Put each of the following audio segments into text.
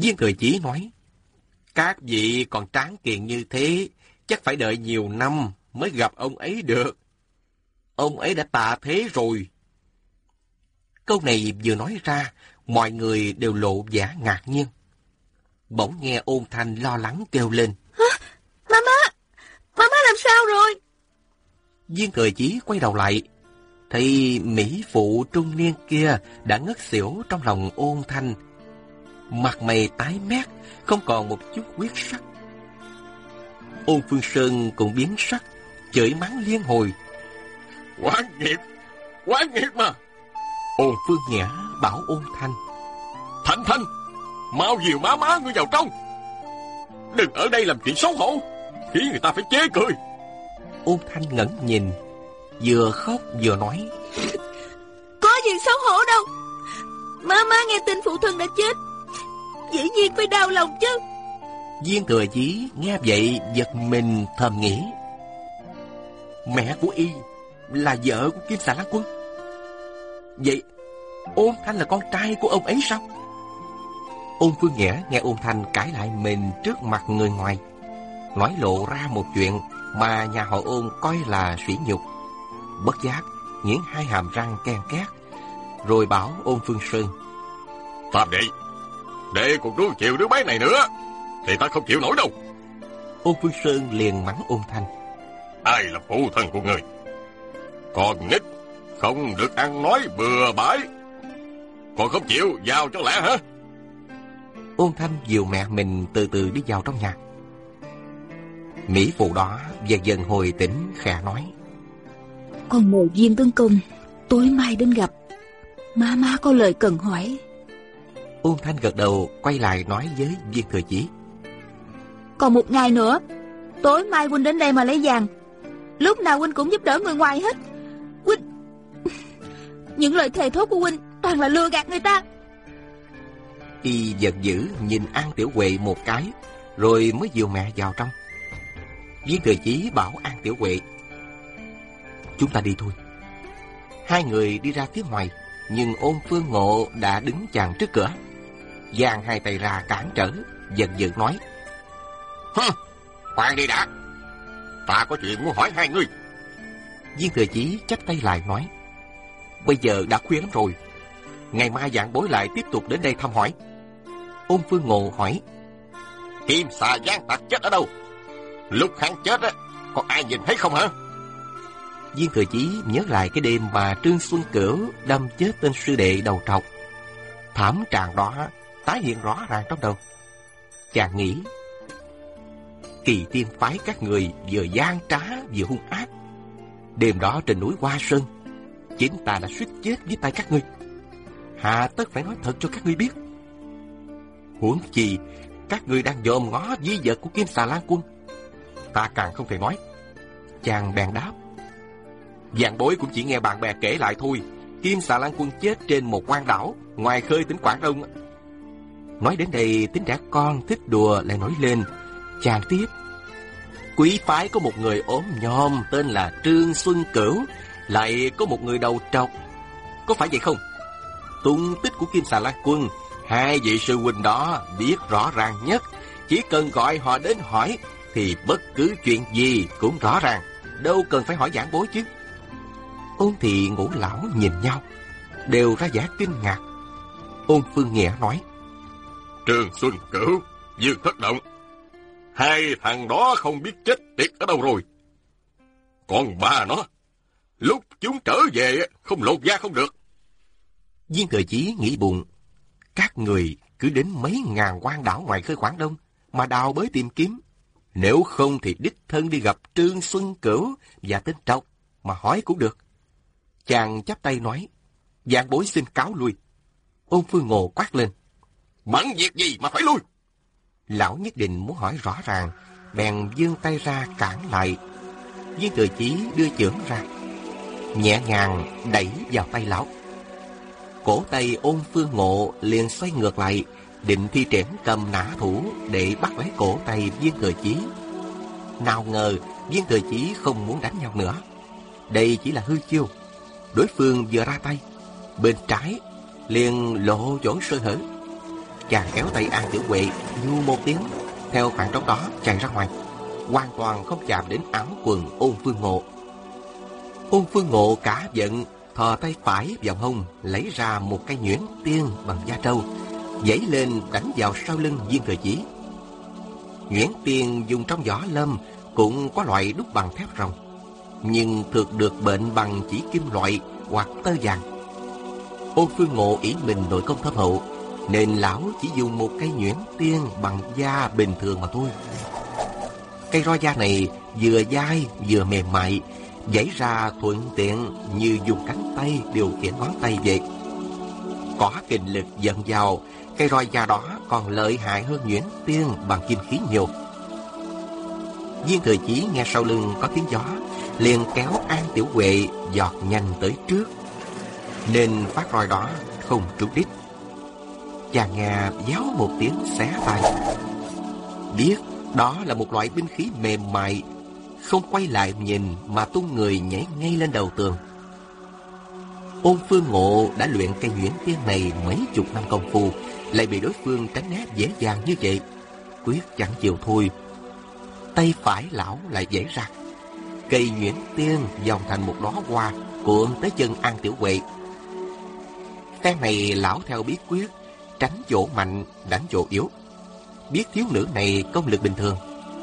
Viên Thừa Chí nói, Các vị còn tráng kiện như thế, chắc phải đợi nhiều năm mới gặp ông ấy được. Ông ấy đã tạ thế rồi. Câu này vừa nói ra, mọi người đều lộ vẻ ngạc nhiên. Bỗng nghe ôn thanh lo lắng kêu lên. Mama! Mama làm sao rồi? Viên Thừa Chí quay đầu lại, thấy Mỹ phụ trung niên kia đã ngất xỉu trong lòng ôn thanh. Mặt mày tái mét, không còn một chút huyết sắc. Ôn Phương Sơn cũng biến sắc, chửi mắng liên hồi. Quán nghiệp! Quán nghiệp mà! Ôn Phương Nhã bảo ôn thanh. Thanh Thanh! Mau dìu má má ngươi vào trong! Đừng ở đây làm chuyện xấu hổ! Khiến người ta phải chế cười! Ôn thanh ngẩn nhìn, vừa khóc vừa nói. Có gì xấu hổ đâu. Mama nghe tin phụ thân đã chết. Dĩ nhiên phải đau lòng chứ. Viên thừa chí nghe vậy giật mình thầm nghĩ. Mẹ của y là vợ của Kim Xà Lan Quân. Vậy ôn thanh là con trai của ông ấy sao? Ôn Phương Nghĩa nghe ôn thanh cãi lại mình trước mặt người ngoài. Nói lộ ra một chuyện mà nhà họ ôn coi là sỉ nhục. Bất giác, nghiến hai hàm răng ken két, rồi bảo ôn Phương Sơn. Phạm đệ! Đệ còn nuôi chịu đứa bé này nữa, thì ta không chịu nổi đâu. Ôn Phương Sơn liền mắng ôn thanh. Ai là phụ thân của người? Còn nít, không được ăn nói bừa bãi. Còn không chịu vào cho lẽ hả? Ôn thanh dìu mẹ mình từ từ đi vào trong nhà. Mỹ phụ đó dần dần hồi tỉnh khẽ nói. Con mời viên tướng công, tối mai đến gặp. Mama có lời cần hỏi. Ôn thanh gật đầu quay lại nói với viên thừa chí. Còn một ngày nữa, tối mai huynh đến đây mà lấy vàng. Lúc nào huynh cũng giúp đỡ người ngoài hết. Huynh... Những lời thề thốt của huynh toàn là lừa gạt người ta. Y giận dữ nhìn An Tiểu Huệ một cái, rồi mới dìu mẹ vào trong. Viên thừa chí bảo An Tiểu Huệ. Chúng ta đi thôi. Hai người đi ra phía ngoài, nhưng ôn phương ngộ đã đứng chàng trước cửa. Giang hai tay ra cản trở, giận dữ nói. Hừ, khoan đi đã. Ta có chuyện muốn hỏi hai người. Viên thừa chí chắp tay lại nói. Bây giờ đã khuya lắm rồi. Ngày mai dạng bối lại tiếp tục đến đây thăm hỏi. Ôn phương ngộ hỏi. Kim xà giang tặc chết ở đâu? Lúc hắn chết á, có ai nhìn thấy không hả? Viên Thừa Chí nhớ lại cái đêm mà Trương Xuân Cửu đâm chết tên sư đệ đầu trọc. Thảm trạng đó tái hiện rõ ràng trong đầu. Chàng nghĩ, kỳ tiên phái các người vừa gian trá vừa hung ác. Đêm đó trên núi Hoa Sơn, chính ta đã suýt chết với tay các ngươi. Hà tất phải nói thật cho các ngươi biết. Huống chi, các ngươi đang dòm ngó di vật của Kim Xà Lan Quân. Ta càng không thể nói. Chàng bèn đáp. Dạng bối cũng chỉ nghe bạn bè kể lại thôi. Kim xà lan quân chết trên một quan đảo, ngoài khơi tỉnh Quảng Đông. Nói đến đây, tính trẻ con thích đùa lại nổi lên. Chàng tiếp. Quý phái có một người ốm nhom tên là Trương Xuân Cửu, lại có một người đầu trọc. Có phải vậy không? Tung tích của Kim xà La quân, hai vị sư huynh đó biết rõ ràng nhất. Chỉ cần gọi họ đến hỏi, thì bất cứ chuyện gì cũng rõ ràng. Đâu cần phải hỏi giảng bối chứ. Ôn thị ngũ lão nhìn nhau, đều ra vẻ kinh ngạc. Ôn Phương Nghĩa nói, Trường Xuân Cửu, Dương Thất Động, hai thằng đó không biết chết tiệt ở đâu rồi. Còn ba nó, lúc chúng trở về không lột da không được. Viên Cờ Chí nghĩ buồn, các người cứ đến mấy ngàn quan đảo ngoài khơi Quảng Đông mà đào bới tìm kiếm. Nếu không thì đích thân đi gặp Trương Xuân Cửu và tên Trọc mà hỏi cũng được. Chàng chắp tay nói, dạng bối xin cáo lui. Ôn Phương Ngộ quát lên. Bận việc gì mà phải lui? Lão nhất định muốn hỏi rõ ràng, bèn dương tay ra cản lại. Viên thừa chí đưa chưởng ra, nhẹ nhàng đẩy vào tay lão. Cổ tay ôn phương ngộ liền xoay ngược lại, định thi triển cầm nã thủ để bắt lấy cổ tay viên thừa chí. Nào ngờ viên thừa chí không muốn đánh nhau nữa. Đây chỉ là hư chiêu. Đối phương vừa ra tay, bên trái liền lộ chỗ sơ hở. Chàng kéo tay An Tiểu Huệ nhu một tiếng, theo khoảng trống đó chạy ra ngoài, hoàn toàn không chạm đến áo quần ôn phương ngộ. Ôn phương ngộ cả giận, thò tay phải vào hông, lấy ra một cây nhuyễn tiên bằng da trâu, dãy lên đánh vào sau lưng viên thừa chí. Nhuyễn tiên dùng trong võ lâm cũng có loại đúc bằng thép rồng, nhưng thực được bệnh bằng chỉ kim loại hoặc tơ vàng. Ôn phương ngộ ý mình nội công thâm hậu, nên lão chỉ dùng một cây nhuyễn tiên bằng da bình thường mà thôi. Cây roi da này vừa dai vừa mềm mại, dãy ra thuận tiện như dùng cánh tay điều khiển ngón tay vậy. Có kinh lực dẫn vào, cây roi da đó còn lợi hại hơn nhuyễn tiên bằng kim khí nhiều. Viên thời chí nghe sau lưng có tiếng gió, liền kéo An Tiểu Huệ giọt nhanh tới trước. Nên phát roi đó không trúng đích. Chàng nghe giáo một tiếng xé tay. Biết đó là một loại binh khí mềm mại không quay lại nhìn mà tung người nhảy ngay lên đầu tường. Ôn phương ngộ đã luyện cây nhuyễn tiên này mấy chục năm công phu, lại bị đối phương tránh né dễ dàng như vậy. Quyết chẳng chịu thôi. Tay phải lão lại dễ ra. Cây nhuyễn tiên dòng thành một đóa hoa cuộn tới chân An Tiểu Huệ. Phen này lão theo bí quyết, tránh chỗ mạnh, đánh chỗ yếu. Biết thiếu nữ này công lực bình thường,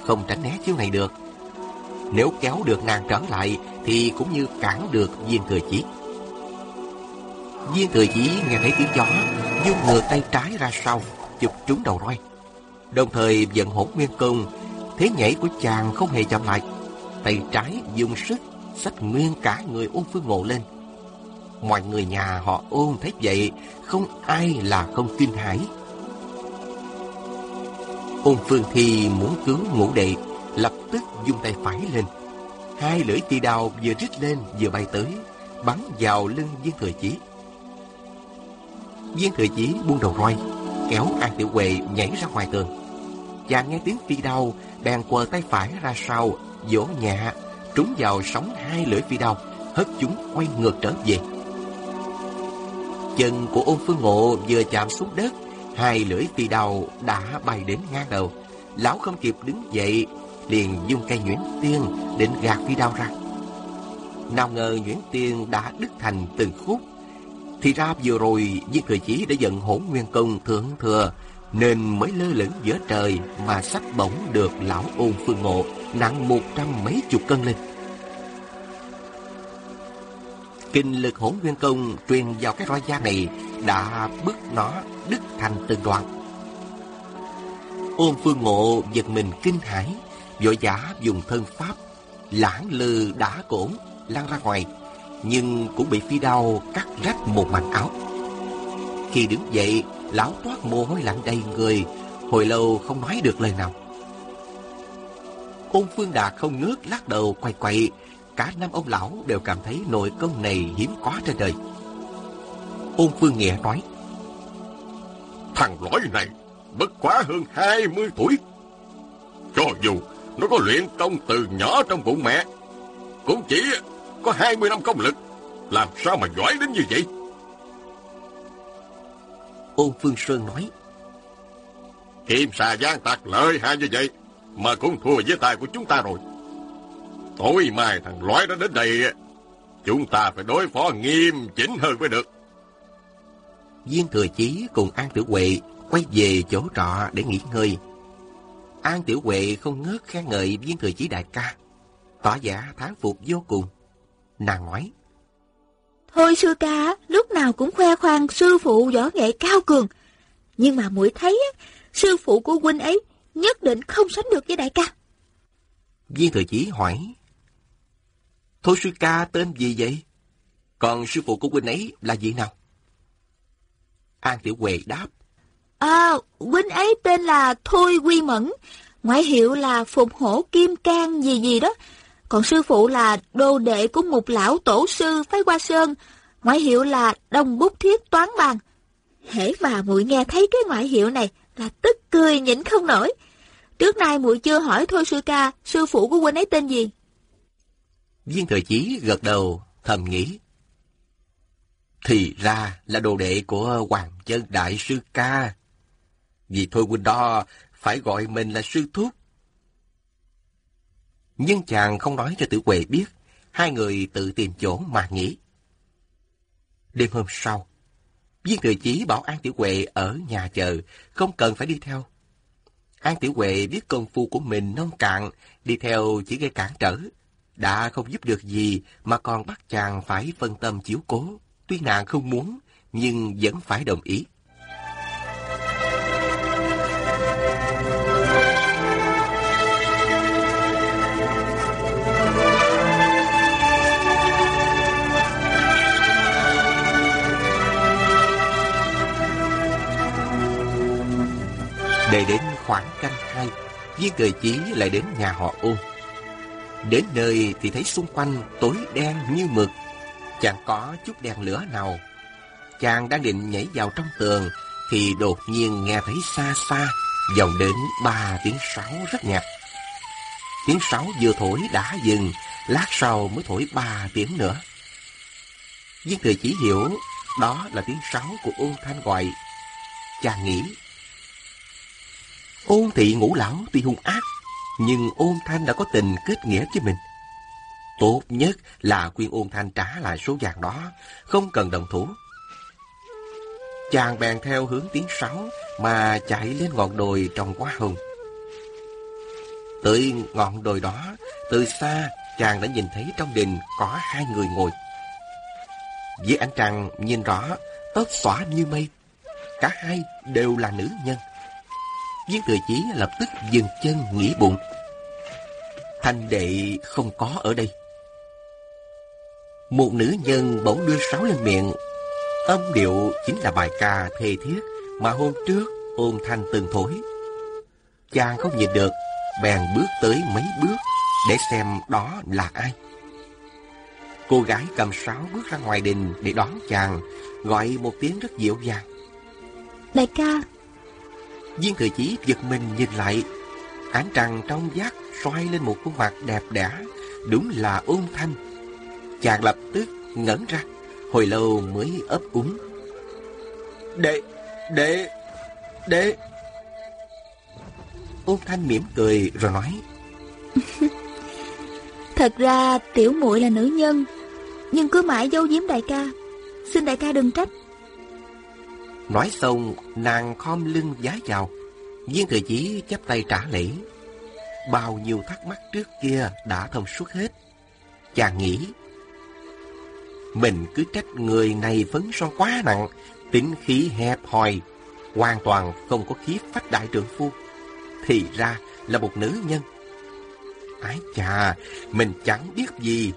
không tránh né chiêu này được. Nếu kéo được nàng trở lại Thì cũng như cản được viên thừa chí. Viên thừa chí nghe thấy tiếng gió dung ngược tay trái ra sau Chụp trúng đầu roi. Đồng thời vận hỗn nguyên công Thế nhảy của chàng không hề chậm lại. Tay trái dùng sức Xách nguyên cả người ôn phương ngộ lên. Mọi người nhà họ ôn thấy vậy Không ai là không kinh hãi Ôn phương thi muốn cứu ngũ đệ lập tức dùng tay phải lên. Hai lưỡi tỳ đào vừa rít lên vừa bay tới, bắn vào lưng viên thừa chí. Viên thừa chí buông đầu roi, kéo An Tiểu Huệ nhảy ra ngoài tường. Chàng nghe tiếng phi đao, bèn quờ tay phải ra sau, vỗ nhẹ, trúng vào sóng hai lưỡi phi đao, hất chúng quay ngược trở về. Chân của ôn phương ngộ vừa chạm xuống đất, hai lưỡi phi đầu đã bay đến ngang đầu. Lão không kịp đứng dậy, liền dùng cây nhuyễn tiên định gạt phi đao ra. Nào ngờ nhuyễn tiên đã đứt thành từng khúc. Thì ra vừa rồi viên thừa chí đã giận hỗn nguyên công thượng thừa, nên mới lơ lửng giữa trời mà sách bổng được lão ôn phương ngộ nặng một trăm mấy chục cân lên. Kinh lực hỗn nguyên công truyền vào cái roi da này đã bức nó đứt thành từng đoạn. Ôn phương ngộ giật mình kinh hãi, vội vã dùng thân pháp lãng lư đã cổn lan ra ngoài, nhưng cũng bị phi đao cắt rách một mảnh áo khi đứng dậy, lão toát mồ hôi lạnh đầy người, hồi lâu không nói được lời nào ôn phương đạt không ngớt lắc đầu quay quay cả năm ông lão đều cảm thấy nội công này hiếm có trên đời. Ôn phương nghĩa nói thằng lõi này bất quá hơn hai mươi tuổi. Cho dù nó có luyện công từ nhỏ trong bụng mẹ Cũng chỉ có 20 năm công lực. Làm sao mà giỏi đến như vậy? Ôn Phương Sơn nói Kim xà giang tạc lợi hại như vậy Mà cũng thua với tài của chúng ta rồi Tối mai thằng lõi đó đến đây Chúng ta phải đối phó nghiêm chỉnh hơn mới được Viên Thừa Chí cùng An Tử Huệ quay về chỗ trọ để nghỉ ngơi An Tiểu Huệ không ngớt khen ngợi viên thừa chí đại ca, tỏ giả thán phục vô cùng. Nàng nói, Thôi sư ca, lúc nào cũng khoe khoang sư phụ võ nghệ cao cường. Nhưng mà muội thấy, sư phụ của huynh ấy nhất định không sánh được với đại ca. Viên thừa chí hỏi, Thôi sư ca tên gì vậy? Còn sư phụ của huynh ấy là gì nào? An Tiểu Huệ đáp. À, huynh ấy tên là Thôi Quy Mẫn, ngoại hiệu là Phục Hổ Kim Cang gì gì đó. Còn sư phụ là đô đệ của một lão tổ sư phái Hoa Sơn, ngoại hiệu là Đông Bút Thiết Toán Bàn. Hễ mà muội nghe thấy cái ngoại hiệu này là tức cười nhịn không nổi. Trước nay muội chưa hỏi thôi sư ca, sư phụ của huynh ấy tên gì? Viên thời chí gật đầu, thầm nghĩ. Thì ra là đồ đệ của Hoàng chân Đại Sư Ca. Vì thôi huynh đó phải gọi mình là sư thúc. Nhưng chàng không nói cho tử quệ biết, hai người tự tìm chỗ mà nghỉ. Đêm hôm sau, Viên Thừa Chí bảo An Tiểu Huệ ở nhà chờ, không cần phải đi theo. An Tiểu Huệ biết công phu của mình nông cạn, đi theo chỉ gây cản trở. Đã không giúp được gì mà còn bắt chàng phải phân tâm chiếu cố. Tuy nàng không muốn, nhưng vẫn phải đồng ý. Để đến khoảng canh hai, viên thời chí lại đến nhà họ ôn. Đến nơi thì thấy xung quanh tối đen như mực, chẳng có chút đèn lửa nào. Chàng đang định nhảy vào trong tường, thì đột nhiên nghe thấy xa xa, vọng đến ba tiếng sáo rất nhạt. Tiếng sáo vừa thổi đã dừng, lát sau mới thổi ba tiếng nữa. Viên thừa chỉ hiểu đó là tiếng sáo của ôn thanh gọi. Chàng nghĩ Ôn thị ngũ lão tuy hung ác, nhưng ôn thanh đã có tình kết nghĩa với mình. Tốt nhất là khuyên ôn thanh trả lại số vàng đó, không cần đồng thủ. Chàng bèn theo hướng tiếng sáo mà chạy lên ngọn đồi trồng hoa hồng. Tới ngọn đồi đó, từ xa chàng đã nhìn thấy trong đình có hai người ngồi. Dưới ánh trăng nhìn rõ, tóc xõa như mây. Cả hai đều là nữ nhân. Viên thừa chí lập tức dừng chân nghĩ bụng. Thanh đệ không có ở đây. Một nữ nhân bỗng đưa sáo lên miệng. Âm điệu chính là bài ca thê thiết mà hôm trước ôn thanh từng thổi. Chàng không nhìn được, bèn bước tới mấy bước để xem đó là ai. Cô gái cầm sáo bước ra ngoài đình để đón chàng, gọi một tiếng rất dịu dàng. Đại ca, Viên thừa chí giật mình nhìn lại. Ánh trăng trong giác xoay lên một khuôn mặt đẹp đẽ, đúng là ôn thanh. Chàng lập tức ngẩn ra, hồi lâu mới ấp úng. Đệ, đệ, đệ. Ôn thanh mỉm cười rồi nói. Thật ra tiểu muội là nữ nhân, nhưng cứ mãi giấu giếm đại ca. Xin đại ca đừng trách. Nói xong, nàng khom lưng giá vào. Viên thừa chí chắp tay trả lễ. Bao nhiêu thắc mắc trước kia đã thông suốt hết. Chàng nghĩ, mình cứ trách người này phấn son quá nặng, tính khí hẹp hòi, hoàn toàn không có khí phách đại trưởng phu. Thì ra là một nữ nhân. Ái chà, mình chẳng biết gì.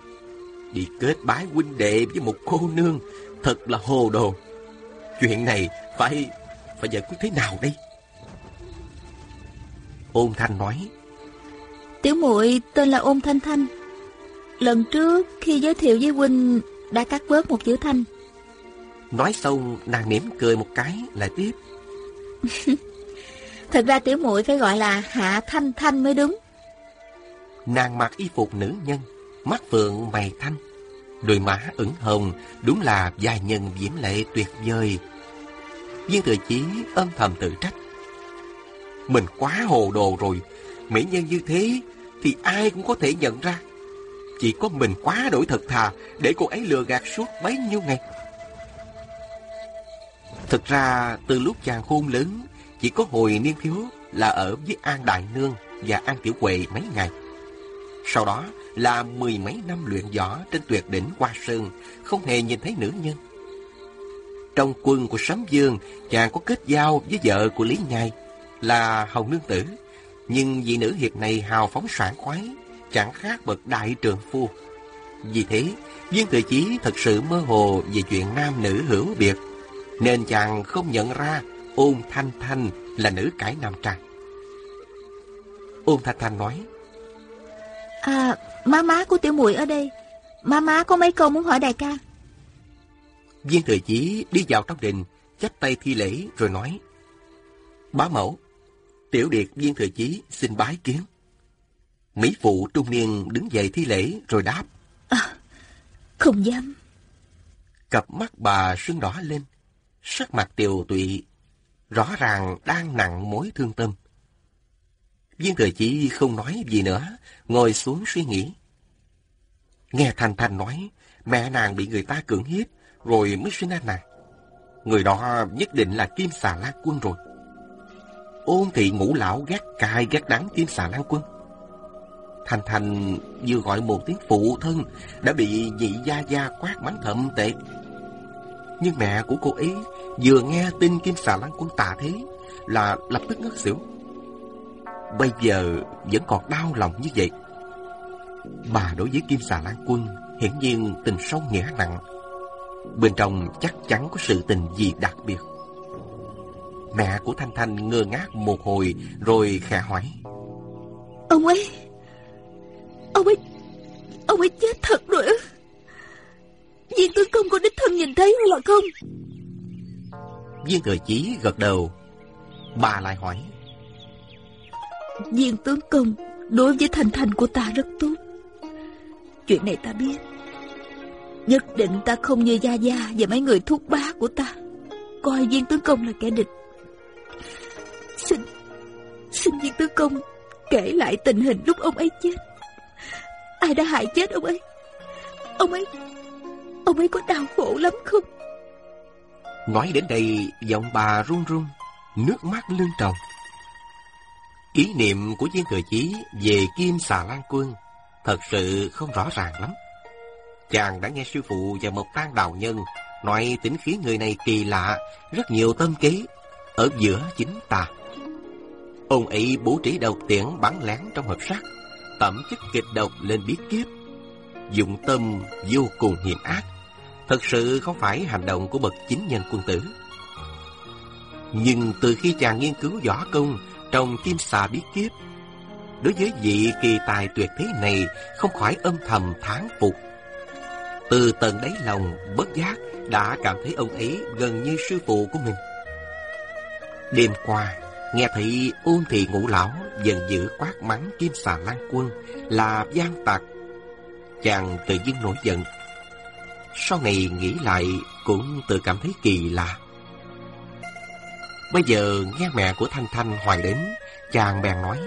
Đi kết bái huynh đệ với một cô nương, thật là hồ đồ. Chuyện này phải phải giải quyết thế nào đây? Ôn Thanh nói. Tiểu muội tên là Ôn Thanh Thanh. Lần trước khi giới thiệu với huynh đã cắt bớt một chữ Thanh. Nói xong nàng mỉm cười một cái lại tiếp. Thật ra tiểu muội phải gọi là Hạ Thanh Thanh mới đúng. Nàng mặc y phục nữ nhân, mắt phượng mày thanh, đôi má ửng hồng, đúng là giai nhân diễm lệ tuyệt vời. Viên thừa chí âm thầm tự trách. Mình quá hồ đồ rồi, mỹ nhân như thế thì ai cũng có thể nhận ra. Chỉ có mình quá đổi thật thà để cô ấy lừa gạt suốt bấy nhiêu ngày. Thực ra từ lúc chàng khôn lớn, chỉ có hồi niên thiếu là ở với An Đại Nương và An Tiểu Quệ mấy ngày. Sau đó là mười mấy năm luyện võ trên tuyệt đỉnh Hoa Sơn, không hề nhìn thấy nữ nhân. Trong quân của Sấm Dương, chàng có kết giao với vợ của Lý Nhai, là Hồng Nương Tử. Nhưng vị nữ hiệp này hào phóng sảng khoái, chẳng khác bậc đại trường phu. Vì thế, Viên Thừa Chí thật sự mơ hồ về chuyện nam nữ hữu biệt, nên chàng không nhận ra ôn thanh thanh là nữ cải nam trang. Ôn thanh thanh nói, À, má má của tiểu muội ở đây. Má má có mấy câu muốn hỏi đại ca. Viên Thừa Chí đi vào trong đình, chắp tay thi lễ rồi nói, Bá mẫu, tiểu điệt Viên Thừa Chí xin bái kiến. Mỹ phụ trung niên đứng dậy thi lễ rồi đáp. À, không dám. Cặp mắt bà sưng đỏ lên, sắc mặt tiều tụy, rõ ràng đang nặng mối thương tâm. Viên Thừa Chí không nói gì nữa, ngồi xuống suy nghĩ. Nghe Thanh Thanh nói, mẹ nàng bị người ta cưỡng hiếp, rồi mới sinh ra nàng. Người đó nhất định là Kim Xà Lan Quân rồi. Ôn thị ngũ lão gác cay gác đắng Kim Xà Lan Quân. Thanh Thanh vừa gọi một tiếng phụ thân đã bị nhị gia gia quát mắng thậm tệ. Nhưng mẹ của cô ấy vừa nghe tin Kim Xà Lan Quân tà thế là lập tức ngất xỉu. Bây giờ vẫn còn đau lòng như vậy. Bà đối với Kim Xà Lan Quân hiển nhiên tình sâu nghĩa nặng. Bên trong chắc chắn có sự tình gì đặc biệt. Mẹ của Thanh Thanh ngơ ngác một hồi rồi khẽ hỏi. Ông ấy... Ông ấy... Ông ấy chết thật rồi ư? Viên tướng công có đích thân nhìn thấy hay là không? Viên thừa chí gật đầu. Bà lại hỏi. Viên tướng công đối với thành thành của ta rất tốt. Chuyện này ta biết. Nhất định ta không như Gia Gia và mấy người thúc bá của ta. Coi viên tướng công là kẻ địch. Xin, xin viên tướng công kể lại tình hình lúc ông ấy chết. Ai đã hại chết ông ấy? Ông ấy, ông ấy có đau khổ lắm không? Nói đến đây, giọng bà run run, nước mắt lưng tròng ý niệm của viên thừa chí về Kim Xà Lan Quân thật sự không rõ ràng lắm. Chàng đã nghe sư phụ và một tan đào nhân nói tính khí người này kỳ lạ, rất nhiều tâm kế, ở giữa chính ta. Ông ấy bố trí độc tiễn bắn lén trong hợp sắt, tẩm chất kịch độc lên biết kiếp. Dụng tâm vô cùng hiểm ác, thật sự không phải hành động của bậc chính nhân quân tử. Nhưng từ khi chàng nghiên cứu võ công trong kim xà bí kiếp, đối với vị kỳ tài tuyệt thế này không khỏi âm thầm thán phục. Từ tận đáy lòng, bất giác đã cảm thấy ông ấy gần như sư phụ của mình. Đêm qua, nghe thấy ôn thị ngũ lão dần dữ quát mắng kim xà lan quân là gian tặc. Chàng tự dưng nổi giận. Sau này nghĩ lại cũng tự cảm thấy kỳ lạ. Bây giờ nghe mẹ của Thanh Thanh hoài đến, chàng bèn nói.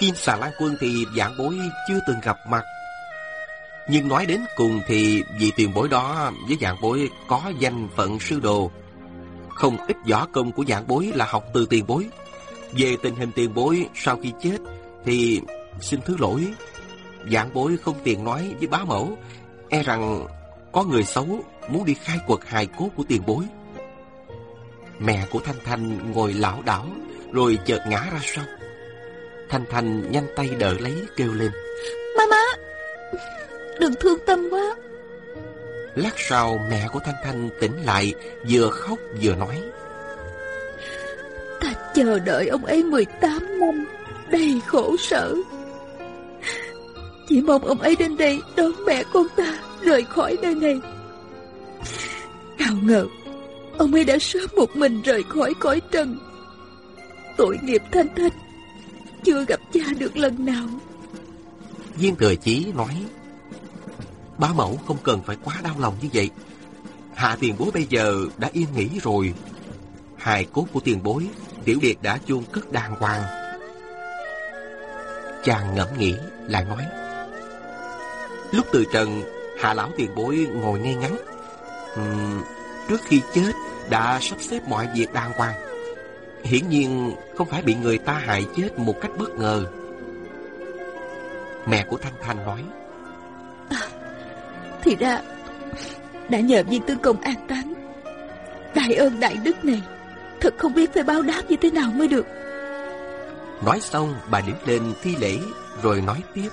Kim xà lan quân thì dạng bối chưa từng gặp mặt. Nhưng nói đến cùng thì vị tiền bối đó với dạng bối có danh phận sư đồ. Không ít võ công của dạng bối là học từ tiền bối. Về tình hình tiền bối sau khi chết thì xin thứ lỗi. Dạng bối không tiện nói với bá mẫu, e rằng có người xấu muốn đi khai quật hài cốt của tiền bối. Mẹ của Thanh Thanh ngồi lão đảo rồi chợt ngã ra sau. Thanh Thanh nhanh tay đỡ lấy kêu lên. Mama, đừng thương tâm quá. Lát sau mẹ của Thanh Thanh tỉnh lại vừa khóc vừa nói. Ta chờ đợi ông ấy 18 năm, đầy khổ sở. Chỉ mong ông ấy đến đây đón mẹ con ta rời khỏi nơi này. Nào ngờ, ông ấy đã sớm một mình rời khỏi cõi trần. Tội nghiệp Thanh Thanh, chưa gặp cha được lần nào. Viên thừa chí nói, Bá mẫu không cần phải quá đau lòng như vậy. Hạ tiền bối bây giờ đã yên nghỉ rồi. Hài cốt của tiền bối, tiểu điệt đã chôn cất đàng hoàng. Chàng ngẫm nghĩ, lại nói. Lúc từ trần, hạ lão tiền bối ngồi ngay ngắn. Uhm, trước khi chết, đã sắp xếp mọi việc đàng hoàng. Hiển nhiên không phải bị người ta hại chết một cách bất ngờ. Mẹ của Thanh Thanh nói. À, thì ra đã nhờ viên tướng công an táng. Đại ơn đại đức này, thật không biết phải báo đáp như thế nào mới được. Nói xong bà đứng lên thi lễ rồi nói tiếp.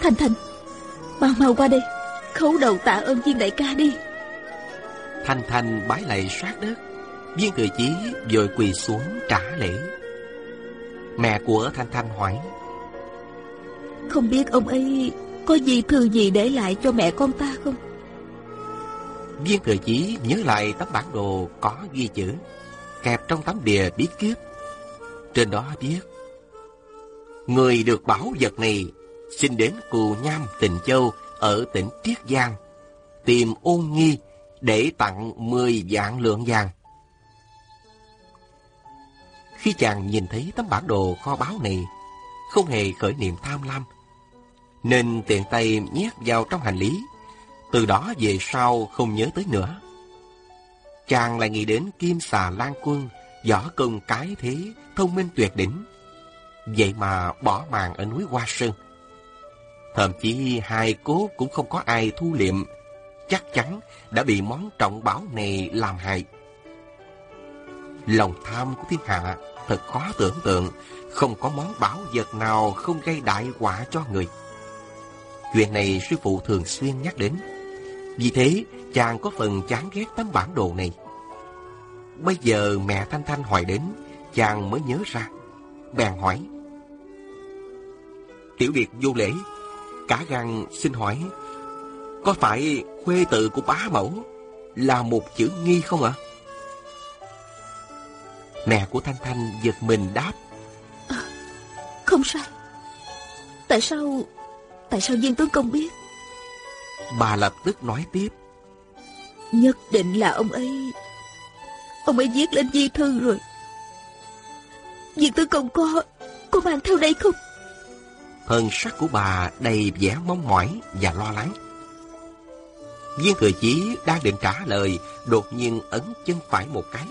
Thanh Thanh, Mau mau qua đây Khấu đầu tạ ơn viên đại ca đi Thanh Thanh bái lạy sát đất Viên thừa chí vội quỳ xuống trả lễ. Mẹ của Thanh Thanh hỏi Không biết ông ấy Có gì thư gì để lại cho mẹ con ta không? Viên thừa chí nhớ lại tấm bản đồ có ghi chữ Kẹp trong tấm bìa bí kiếp Trên đó viết Người được bảo vật này Xin đến Cù Nham Tịnh Châu Ở tỉnh Triết Giang Tìm ôn nghi để tặng 10 vạn lượng vàng Khi chàng nhìn thấy tấm bản đồ kho báu này Không hề khởi niệm tham lam Nên tiện tay nhét vào trong hành lý từ đó về sau không nhớ tới nữa. Chàng lại nghĩ đến Kim Xà Lan Quân, võ công cái thế, thông minh tuyệt đỉnh. Vậy mà bỏ màn ở núi Hoa Sơn. Thậm chí hai cốt cũng không có ai thu liệm, chắc chắn đã bị món trọng bảo này làm hại. Lòng tham của thiên hạ thật khó tưởng tượng, không có món bảo vật nào không gây đại quả cho người. Chuyện này sư phụ thường xuyên nhắc đến. Vì thế, chàng có phần chán ghét tấm bản đồ này. Bây giờ mẹ Thanh Thanh hỏi đến, chàng mới nhớ ra. Bèn hỏi. Tiểu Điệt vô lễ, cả gan xin hỏi, có phải khuê tự của bá mẫu là một chữ nghi không ạ? Mẹ của Thanh Thanh giật mình đáp. À, không sai. Tại sao... Tại sao viên tướng công biết? Bà lập tức nói tiếp. Nhất định là ông ấy... Ông ấy viết lên di thư rồi. Viên tướng công có... Có mang theo đây không? Thần sắc của bà đầy vẻ mong mỏi và lo lắng. Viên thừa chí đang định trả lời, đột nhiên ấn chân phải một cái.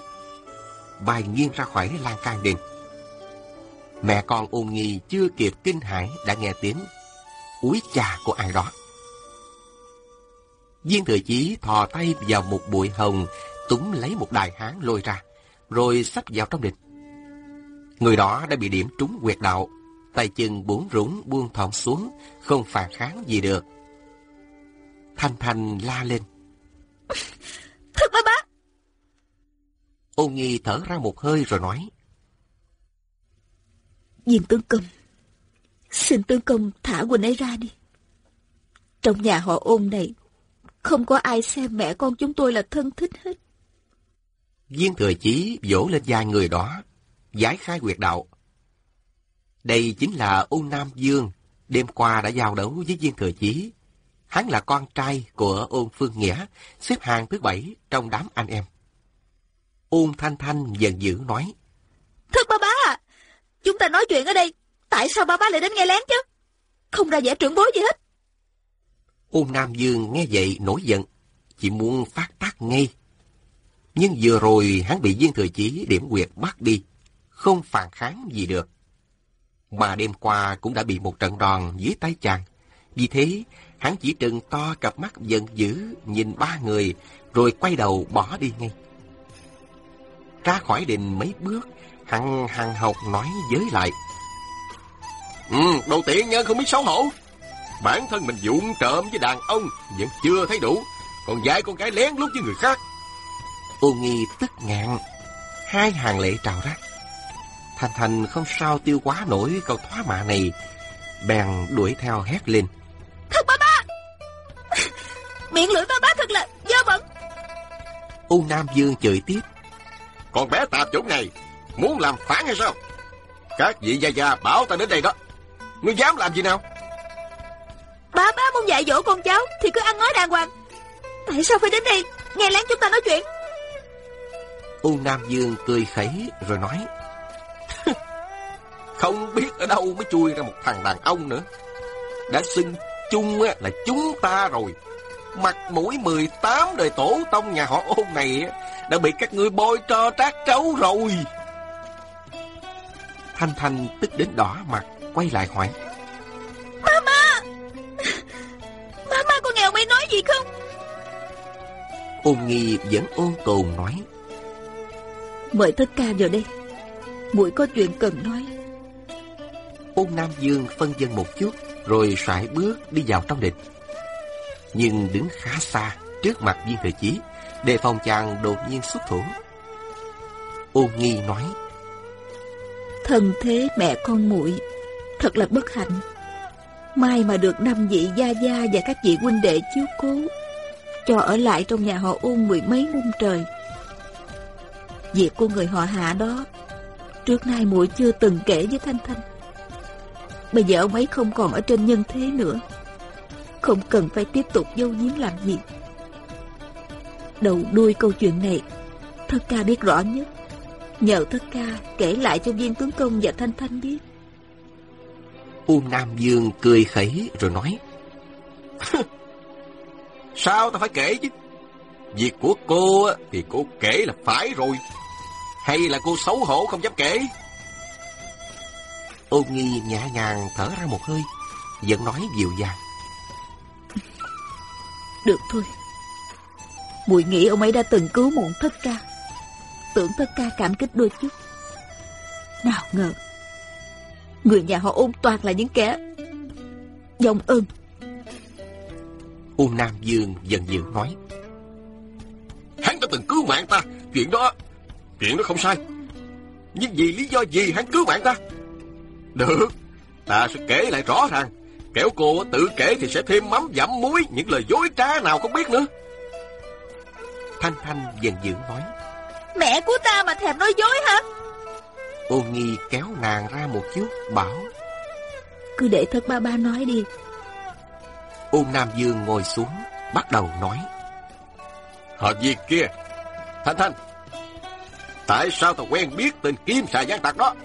Bài nghiêng ra khỏi lan can đình. Mẹ con ôn nghi chưa kịp kinh hãi đã nghe tiếng úi cha của ai đó. Viên thừa chí thò tay vào một bụi hồng, túm lấy một đài hán lôi ra, rồi sắp vào trong địch. Người đó đã bị điểm trúng quyệt đạo, tay chân bốn rũng buông thõng xuống, không phản kháng gì được. Thanh Thanh la lên. Thật ba bá! Ôn nghi thở ra một hơi rồi nói. Viên tướng công, xin tướng công thả Quỳnh ấy ra đi. Trong nhà họ ôn này, không có ai xem mẹ con chúng tôi là thân thích hết. Viên thừa chí vỗ lên vai người đó, giải khai quyệt đạo. Đây chính là ôn Nam Dương, đêm qua đã giao đấu với viên thừa chí. Hắn là con trai của ôn Phương Nghĩa, xếp hàng thứ bảy trong đám anh em. Ôn Thanh Thanh giận dữ nói. Thưa ba bá à, chúng ta nói chuyện ở đây, tại sao ba bá lại đến nghe lén chứ? Không ra vẻ trưởng bối gì hết. Ôn Nam Dương nghe vậy nổi giận, chỉ muốn phát tác ngay. Nhưng vừa rồi hắn bị viên thừa chí điểm quyệt bắt đi, không phản kháng gì được. Mà đêm qua cũng đã bị một trận đòn dưới tay chàng. Vì thế, hắn chỉ trừng to cặp mắt giận dữ nhìn ba người, rồi quay đầu bỏ đi ngay. Ra khỏi đình mấy bước, hắn hằng học nói với lại. Ừ, đồ tiện nhân không biết xấu hổ. Bản thân mình dụng trộm với đàn ông vẫn chưa thấy đủ, còn dạy con gái lén lút với người khác. Ô Nghi tức ngạn, hai hàng lệ trào ra. Thành Thành không sao tiêu quá nổi câu thoá mạ này, bèn đuổi theo hét lên. Thật ba ba! Miệng lưỡi ba ba thật là dơ bẩn. U Nam Dương chửi tiếp. Còn bé tạp chủng này, muốn làm phản hay sao? Các vị gia gia bảo ta đến đây đó. Ngươi dám làm gì nào? Ba ba muốn dạy dỗ con cháu thì cứ ăn nói đàng hoàng. Tại sao phải đến đây nghe lén chúng ta nói chuyện? U Nam Dương cười khẩy rồi nói. Không biết ở đâu mới chui ra một thằng đàn ông nữa. Đã xưng chung là chúng ta rồi. Mặt mũi 18 đời tổ tông nhà họ ôn này đã bị các ngươi bôi trò trát trấu rồi. Thanh Thanh tức đến đỏ mặt, quay lại hỏi. Mama! Mama con nghèo mày nói gì không? Ôn nghi vẫn ôn tồn nói. Mời tất ca vào đây. Mũi có chuyện cần nói. Ôn Nam Dương phân dân một chút, rồi sải bước đi vào trong địch. nhưng đứng khá xa trước mặt viên thời chí, đề phòng chàng đột nhiên xuất thủ. Ôn nghi nói, Thần thế mẹ con muội thật là bất hạnh. Mai mà được năm vị gia gia và các vị huynh đệ chiếu cố, cho ở lại trong nhà họ ôn mười mấy năm trời. Việc của người họ hạ đó, trước nay muội chưa từng kể với Thanh Thanh. Bây giờ ông ấy không còn ở trên nhân thế nữa. Không cần phải tiếp tục dâu nhiếm làm gì. Đầu đuôi câu chuyện này, Thất ca biết rõ nhất. Nhờ thất ca kể lại cho viên tướng công và Thanh Thanh biết. U Nam Dương cười khẩy rồi nói Sao ta phải kể chứ? Việc của cô thì cô kể là phải rồi. Hay là cô xấu hổ không dám kể? Ôn nghi nhẹ nhàng thở ra một hơi Vẫn nói dịu dàng. Được thôi. Mùi nghĩ ông ấy đã từng cứu muộn thất ca. Tưởng thất ca cảm kích đôi chút. Nào ngờ Người nhà họ ôn toàn là những kẻ Dòng ơn. U Nam Dương dần dữ nói. Hắn đã từng cứu mạng ta. Chuyện đó Chuyện đó không sai. Nhưng vì lý do gì hắn cứu mạng ta được, ta sẽ kể lại rõ ràng. Kẻo cô tự kể thì sẽ thêm mắm dặm muối những lời dối trá nào không biết nữa. Thanh Thanh dần dữ nói. Mẹ của ta mà thèm nói dối hả? Ôn nghi kéo nàng ra một chút, bảo. Cứ để thất ba ba nói đi. Ôn Nam Dương ngồi xuống, bắt đầu nói. Họ việc kia, Thanh Thanh, tại sao ta quen biết tên Kim xà gián tặc đó?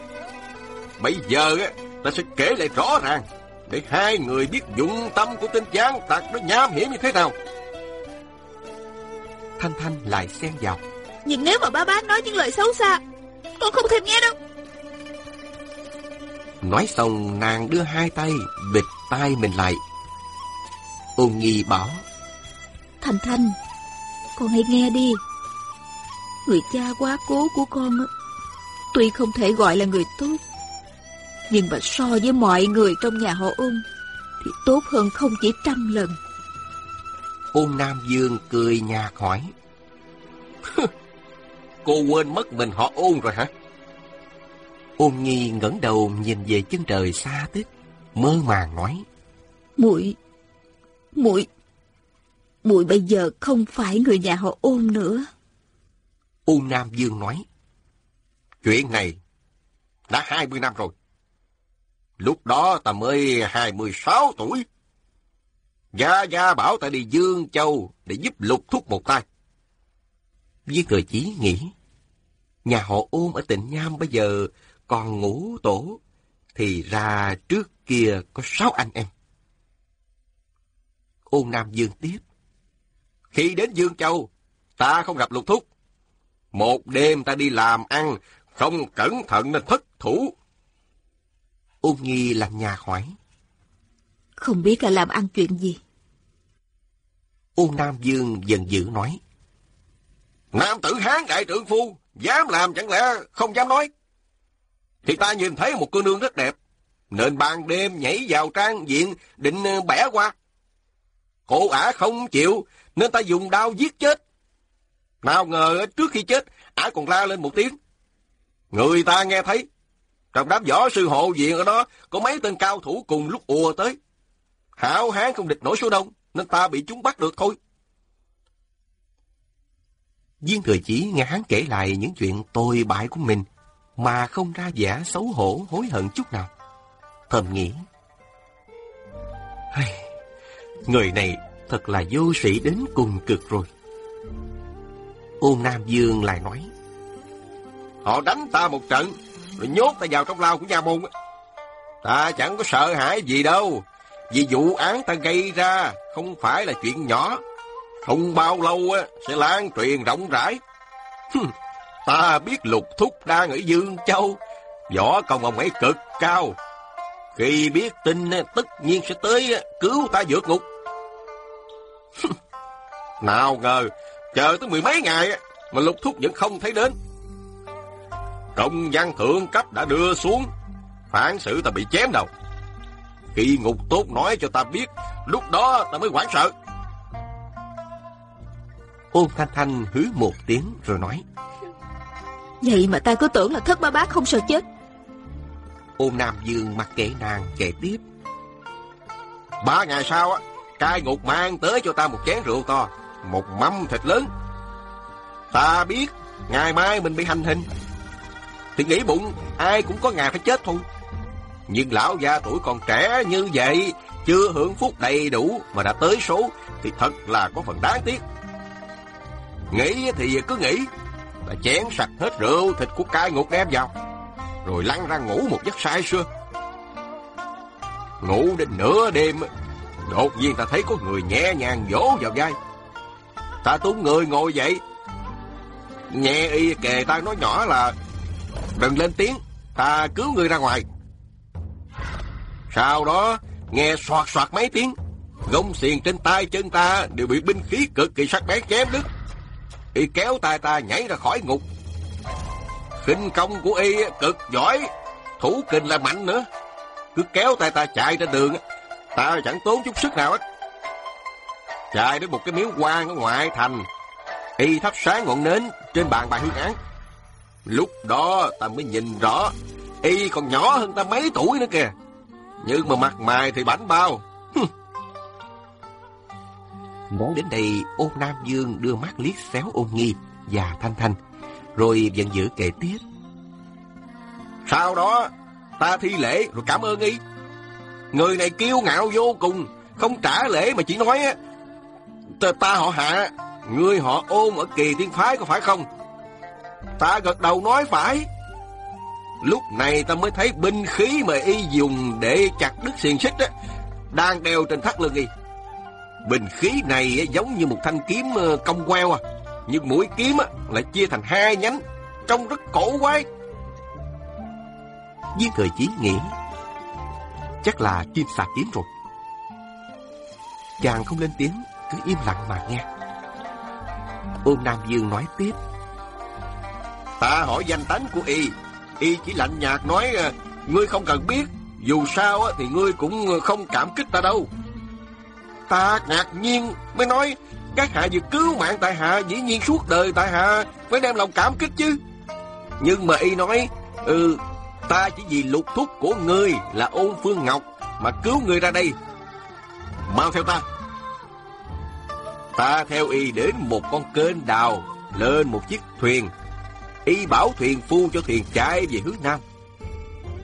Bây giờ á, ta sẽ kể lại rõ ràng để hai người biết dụng tâm của tên gián tặc nó nham hiểm như thế nào. Thanh Thanh lại xen vào. Nhưng nếu mà ba bá nói những lời xấu xa, con không thèm nghe đâu. Nói xong nàng đưa hai tay bịt tai mình lại. Ôn nghi bảo. Thanh Thanh, con hãy nghe đi. Người cha quá cố của con tuy không thể gọi là người tốt, nhưng mà so với mọi người trong nhà họ ôn Thì tốt hơn không chỉ trăm lần. Ôn Nam Dương cười nhạt hỏi. Cô quên mất mình họ ôn rồi hả? Ôn Nhi ngẩng đầu nhìn về chân trời xa tích Mơ màng nói. Muội muội muội bây giờ không phải người nhà họ ôn nữa. Ôn Nam Dương nói. Chuyện này đã hai mươi năm rồi Lúc đó ta mới 26 tuổi. Gia Gia bảo ta đi Dương Châu để giúp lục thúc một tay. Viên Thừa Chí nghĩ, nhà họ ôm ở tỉnh Nham bây giờ còn ngủ tổ, thì ra trước kia có sáu anh em. Ôn Nam Dương tiếp. Khi đến Dương Châu, ta không gặp lục thúc. Một đêm ta đi làm ăn, không cẩn thận nên thất thủ. Ôn nghi làm nhà hỏi. Không biết là làm ăn chuyện gì. Ôn Nam Dương dần dữ nói. Nam tử Hán đại trượng phu, dám làm chẳng lẽ không dám nói. Thì ta nhìn thấy một cô nương rất đẹp, nên ban đêm nhảy vào trang diện định ờ, bẻ qua. Cô ả không chịu, nên ta dùng đao giết chết. Nào ngờ trước khi chết, ả còn la lên một tiếng. Người ta nghe thấy, trong đám võ sư hộ viện ở đó có mấy tên cao thủ cùng lúc ùa tới. Hảo hán không địch nổi số đông, nên ta bị chúng bắt được thôi. Viên thừa chỉ nghe hắn kể lại những chuyện tồi bại của mình, mà không ra vẻ xấu hổ hối hận chút nào. Thầm nghĩ, người này thật là vô sĩ đến cùng cực rồi. Ôn Nam Dương lại nói, Họ đánh ta một trận, rồi nhốt ta vào trong lao của nhà môn. Ta chẳng có sợ hãi gì đâu, vì vụ án ta gây ra không phải là chuyện nhỏ. Không bao lâu sẽ lan truyền rộng rãi. ta biết lục thúc đang ở Dương Châu, võ công ông ấy cực cao. Khi biết tin tất nhiên sẽ tới cứu ta vượt ngục. Nào ngờ, chờ tới mười mấy ngày mà lục thúc vẫn không thấy đến. Công văn thượng cấp đã đưa xuống, phản xử ta bị chém đầu. Khi ngục tốt nói cho ta biết, lúc đó ta mới hoảng sợ. Ôn Thanh Thanh hứ một tiếng rồi nói. Vậy mà ta cứ tưởng là thất ba bác không sợ chết. Ôn Nam Dương mặc kệ nàng kể tiếp. Ba ngày sau á, cai ngục mang tới cho ta một chén rượu to, một mâm thịt lớn. Ta biết ngày mai mình bị hành hình. Thì nghĩ bụng ai cũng có ngày phải chết thôi. Nhưng lão già tuổi còn trẻ như vậy, chưa hưởng phúc đầy đủ mà đã tới số thì thật là có phần đáng tiếc. Nghĩ thì cứ nghĩ, là chén sạch hết rượu thịt của cai ngục đem vào, rồi lăn ra ngủ một giấc say sưa. Ngủ đến nửa đêm, đột nhiên ta thấy có người nhẹ nhàng vỗ vào vai. Ta túng người ngồi dậy, nghe y kề ta nói nhỏ là đừng lên tiếng, ta cứu người ra ngoài. Sau đó, nghe soạt soạt mấy tiếng, gông xiềng trên tay chân ta đều bị binh khí cực kỳ sắc bén chém đứt. Y kéo tay ta nhảy ra khỏi ngục. kinh công của y cực giỏi, thủ kình là mạnh nữa. Cứ kéo tay ta chạy ra đường, ta chẳng tốn chút sức nào hết. Chạy đến một cái miếu quan ở ngoại thành, y thắp sáng ngọn nến trên bàn bài hương án. Lúc đó ta mới nhìn rõ, y còn nhỏ hơn ta mấy tuổi nữa kìa. Nhưng mà mặt mày thì bảnh bao. Nói đến đây, ôn Nam Dương đưa mắt liếc xéo ôn nghi và Thanh Thanh, rồi giận dữ kể tiếp. Sau đó, ta thi lễ rồi cảm ơn y. Người này kiêu ngạo vô cùng, không trả lễ mà chỉ nói ta, ta họ hạ, người họ ôn ở kỳ tiên phái có phải không? Ta gật đầu nói phải. Lúc này ta mới thấy binh khí mà y dùng để chặt đứt xiềng xích á, đang đeo trên thắt lưng y. Bình khí này giống như một thanh kiếm ờ, cong queo à, nhưng mũi kiếm lại chia thành hai nhánh, trông rất cổ quái. Viên thời chí nghĩ, chắc là chim xà kiếm rồi. Chàng không lên tiếng, cứ im lặng mà nghe. Ôn Nam Dương nói tiếp. Ta hỏi danh tánh của y, y chỉ lạnh nhạt nói, ờ, ngươi không cần biết, dù sao thì ngươi cũng ờ, không cảm kích ta đâu. Ta ngạc nhiên mới nói Các hạ vừa cứu mạng tại hạ Dĩ nhiên suốt đời tại hạ mới đem lòng cảm kích chứ. Nhưng mà y nói Ừ Ta chỉ vì lục thúc của ngươi Là ôn phương ngọc Mà cứu ngươi ra đây. Mau theo ta. Ta theo y đến một con kênh đào Lên một chiếc thuyền. Y bảo thuyền phu cho thuyền chạy về hướng Nam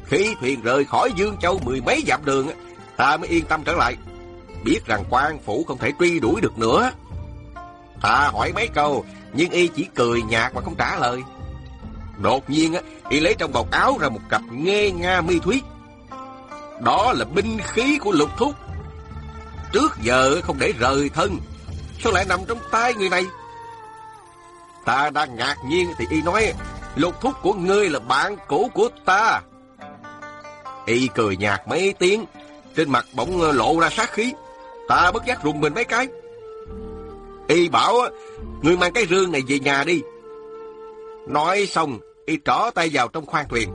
Khi thuyền rời khỏi Dương Châu mười mấy dặm đường Ta mới yên tâm trở lại biết rằng quan phủ không thể truy đuổi được nữa. Ta hỏi mấy câu, nhưng y chỉ cười nhạt mà không trả lời. Đột nhiên, y lấy trong bọc áo ra một cặp nghe nga mi thúy. Đó là binh khí của lục thúc. Trước giờ không để rời thân, sao lại nằm trong tay người này? Ta đang ngạc nhiên thì y nói, lục thúc của ngươi là bạn cũ của ta. Y cười nhạt mấy tiếng, trên mặt bỗng lộ ra sát khí. Ta bất giác rùng mình mấy cái. Y bảo, ngươi mang cái rương này về nhà đi. Nói xong, y trỏ tay vào trong khoang thuyền.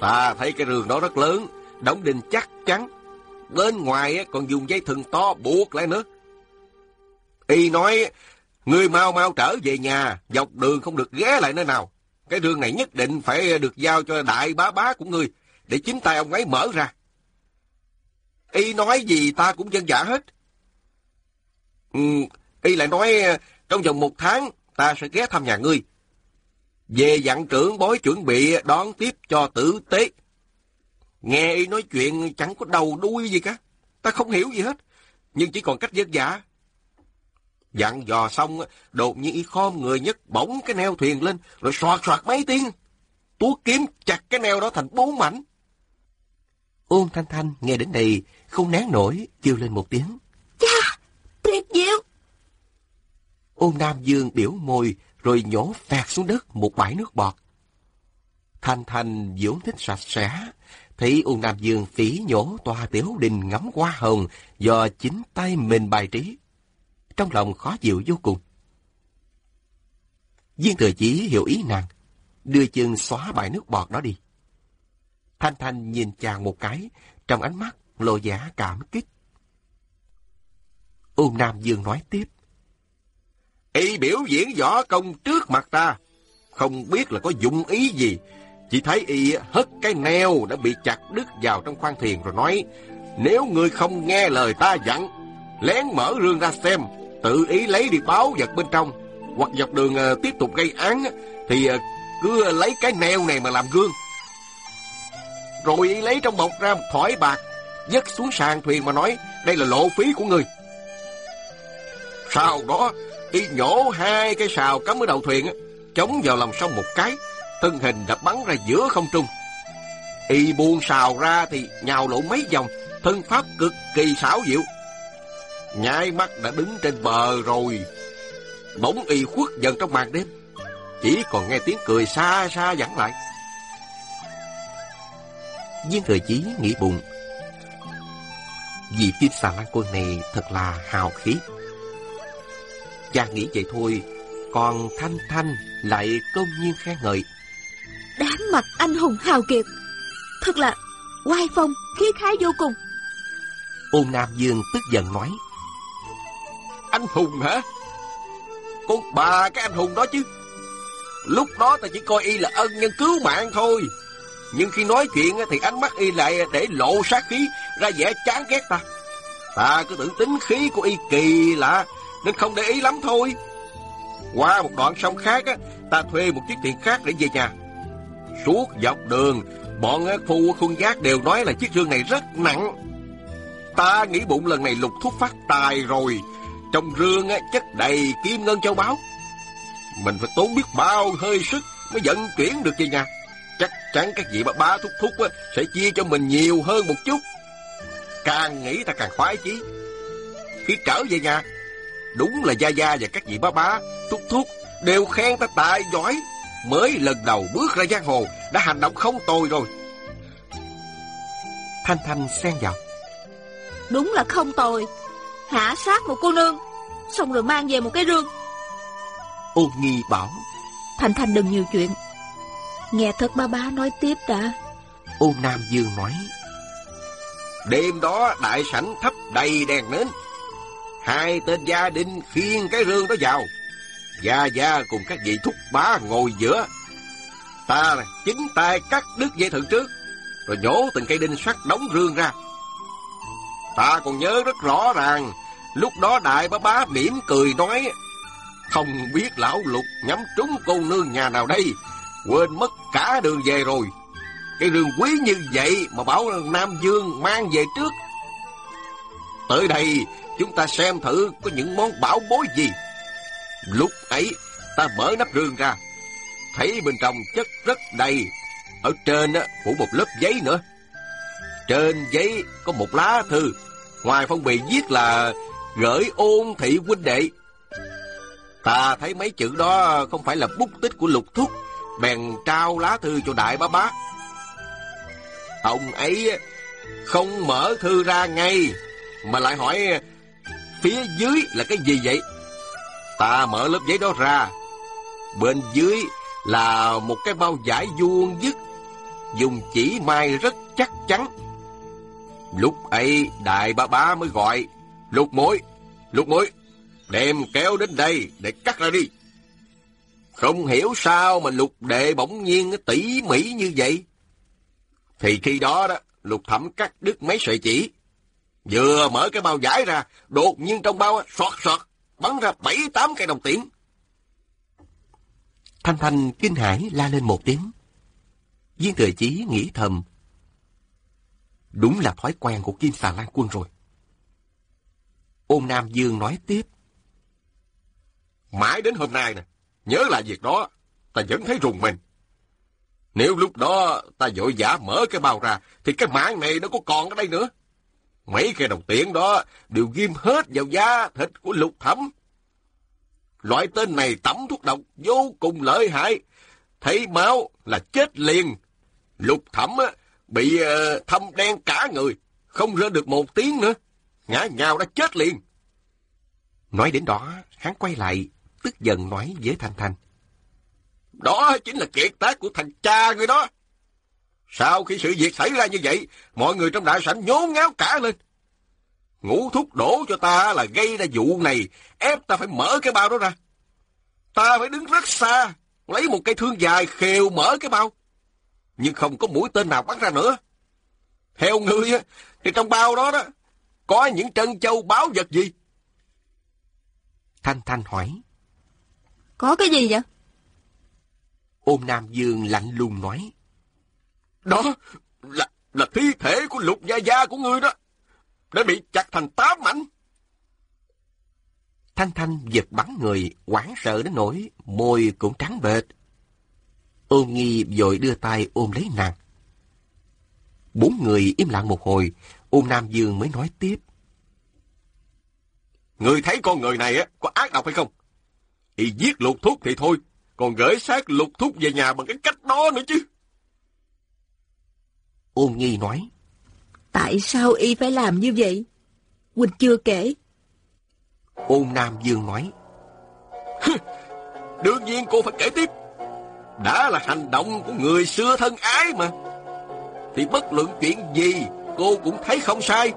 Ta thấy cái rương đó rất lớn, đóng đinh chắc chắn. Bên ngoài còn dùng dây thừng to buộc lại nữa. Y nói, ngươi mau mau trở về nhà, dọc đường không được ghé lại nơi nào. Cái rương này nhất định phải được giao cho đại bá bá của ngươi, để chính tay ông ấy mở ra. Y nói gì ta cũng dân giả hết. Ừ, y lại nói trong vòng một tháng ta sẽ ghé thăm nhà ngươi. Về dặn trưởng bối chuẩn bị đón tiếp cho tử tế. Nghe y nói chuyện chẳng có đầu đuôi gì cả. Ta không hiểu gì hết. Nhưng chỉ còn cách dân giả. Dặn dò xong, đột nhiên y khom người nhấc bổng cái neo thuyền lên, rồi soạt soạt mấy tiếng. Tuốt kiếm chặt cái neo đó thành bốn mảnh. Ôn Thanh Thanh nghe đến đây, không nén nổi, kêu lên một tiếng. Cha, tuyệt diệu! Ôn Nam Dương biểu môi, rồi nhổ phạt xuống đất một bãi nước bọt. Thanh Thanh vốn thích sạch sẽ, thấy ôn Nam Dương phỉ nhổ tòa tiểu đình ngắm hoa hồng do chính tay mình bài trí. Trong lòng khó chịu vô cùng. Viên thừa chí hiểu ý nàng, đưa chân xóa bãi nước bọt đó đi. Thanh Thanh nhìn chàng một cái, trong ánh mắt lộ giả cảm kích. Ôn Nam Dương nói tiếp. Y biểu diễn võ công trước mặt ta. Không biết là có dụng ý gì. Chỉ thấy Y hất cái neo đã bị chặt đứt vào trong khoang thiền rồi nói Nếu ngươi không nghe lời ta dặn Lén mở rương ra xem Tự ý lấy đi báo vật bên trong, Hoặc dọc đường ờ, tiếp tục gây án Thì ờ, cứ ờ, lấy cái neo này mà làm gương. Rồi lấy trong bọc ra một thỏi bạc Dứt xuống sàn thuyền mà nói, Đây là lộ phí của người Sau đó, Y nhổ hai cái sào cắm ở đầu thuyền Chống vào lòng sông một cái, Thân hình đã bắn ra giữa không trung. Y buông sào ra thì nhào lộn mấy vòng, Thân pháp cực kỳ xảo diệu. Nhai mắt đã đứng trên bờ rồi. Bỗng y khuất dần trong màn đêm. Chỉ còn nghe tiếng cười xa xa vẳng lại. Viên thừa chí nghĩ bụng. Vị kim xà lan quân này thật là hào khí. Chàng nghĩ vậy thôi Còn Thanh Thanh lại công nhiên khen ngợi. Đáng mặt anh hùng hào kiệt. Thật là oai phong, khí khái vô cùng. Ôn Nam Dương tức giận nói anh hùng hả? Con bà cái anh hùng đó chứ. Lúc đó ta chỉ coi y là ân nhân cứu mạng thôi. Nhưng khi nói chuyện thì ánh mắt y lại để lộ sát khí, Ra vẻ chán ghét ta. Ta cứ tưởng tính khí của y kỳ lạ, Nên không để ý lắm thôi. Qua một đoạn sông khác Ta thuê một chiếc thuyền khác để về nhà. Suốt dọc đường, Bọn phu khuôn giác đều nói là chiếc rương này rất nặng. Ta nghĩ bụng lần này lục thuốc phát tài rồi trong rương chất đầy kim ngân châu báu. Mình phải tốn biết bao hơi sức Mới vận chuyển được về nhà. Chắc chắn các vị bà bá thúc thúc Sẽ chia cho mình nhiều hơn một chút. Càng nghĩ ta càng khoái chí. Khi trở về nhà, Đúng là Gia Gia và các vị bá bá Thúc thúc đều khen ta tài giỏi Mới lần đầu bước ra giang hồ, Đã hành động không tồi rồi. Thanh Thanh xen vào. Đúng là không tồi. Hạ sát một cô nương Xong rồi mang về một cái rương. Ôn nghi bảo Thanh Thanh đừng nhiều chuyện. Nghe thật ba bá nói tiếp đã. Ôn Nam Dương nói Đêm đó đại sảnh thấp đầy đèn nến. Hai tên gia đình khiêng cái rương đó vào. Gia Gia cùng các vị thúc bá ngồi giữa. Ta chính tay cắt đứt dây thừng trước Rồi nhổ từng cây đinh sắt đóng rương ra. Ta còn nhớ rất rõ ràng Lúc đó đại bá bá mỉm cười nói Không biết lão lục nhắm trúng cô nương nhà nào đây? Quên mất cả đường về rồi. Cái rương quý như vậy Mà bảo Nam Dương mang về trước. Tới đây Chúng ta xem thử có những món bảo bối gì. Lúc ấy ta mở nắp rương ra Thấy bên trong chất rất đầy. Ở trên á, phủ một lớp giấy nữa. Trên giấy có một lá thư Ngoài phong bì viết là Gửi ôn thị huynh đệ. Ta thấy mấy chữ đó Không phải là bút tích của lục thúc, Bèn trao lá thư cho đại bá bá. Ông ấy Không mở thư ra ngay, Mà lại hỏi, Phía dưới là cái gì vậy? Ta mở lớp giấy đó ra. Bên dưới là một cái bao giải vuông dứt, Dùng chỉ mai rất chắc chắn. Lúc ấy, đại ba bá mới gọi Lục mũi Lục mũi Đem kéo đến đây để cắt ra đi Không hiểu sao mà lục đệ bỗng nhiên tỉ mỉ như vậy Thì khi đó đó, Lục thẩm cắt đứt mấy sợi chỉ, Vừa mở cái bao giải ra, Đột nhiên trong bao soạt soạt Bắn ra bảy, tám cây đồng tiền Thanh Thanh kinh hãi la lên một tiếng. Viên thừa chí nghĩ thầm. Đúng là thói quen của Kim Xà Lan Quân rồi. Ôn Nam Dương nói tiếp. Mãi đến hôm nay nè, nhớ lại việc đó, ta vẫn thấy rùng mình. Nếu lúc đó ta vội vã mở cái bao ra, thì cái mạng này nó có còn ở đây nữa. Mấy cây đồng tiền đó đều ghim hết vào da thịt của lục thẩm. Loại tên này tẩm thuốc độc vô cùng lợi hại. Thấy máu là chết liền. Lục thẩm á, bị ờ, thâm đen cả người, không rơi được một tiếng nữa. Ngã nhào đã chết liền. Nói đến đó, hắn quay lại, tức giận nói với Thanh Thanh. Đó chính là kiệt tác của thằng cha người đó. Sau khi sự việc xảy ra như vậy, mọi người trong đại sảnh nhốn nháo cả lên. Ngũ thúc đổ cho ta là gây ra vụ này, ép ta phải mở cái bao đó ra. Ta phải đứng rất xa, lấy một cây thương dài khều mở cái bao. Nhưng không có mũi tên nào bắn ra nữa. Theo ngươi á, thì trong bao đó đó, có những trân châu báo vật gì? Thanh Thanh hỏi. Có cái gì vậy? Ôn Nam Dương lạnh lùng nói. Đó là, là thi thể của lục gia gia của ngươi đó. Đã bị chặt thành tám mảnh. Thanh Thanh giật bắn người, hoảng sợ đến nỗi môi cũng trắng bệch. Ôn nghi vội đưa tay ôm lấy nàng. Bốn người im lặng một hồi, ôn Nam Dương mới nói tiếp. Người thấy con người này á có ác độc hay không? Y giết lục thúc thì thôi, còn gửi xác lục thúc về nhà bằng cái cách đó nữa chứ. Ôn nghi nói. Tại sao y phải làm như vậy? Quỳnh chưa kể. Ôn Nam Dương nói. Đương nhiên cô phải kể tiếp. Đã là hành động của người xưa thân ái mà. Thì bất luận chuyện gì, cô cũng thấy không sai.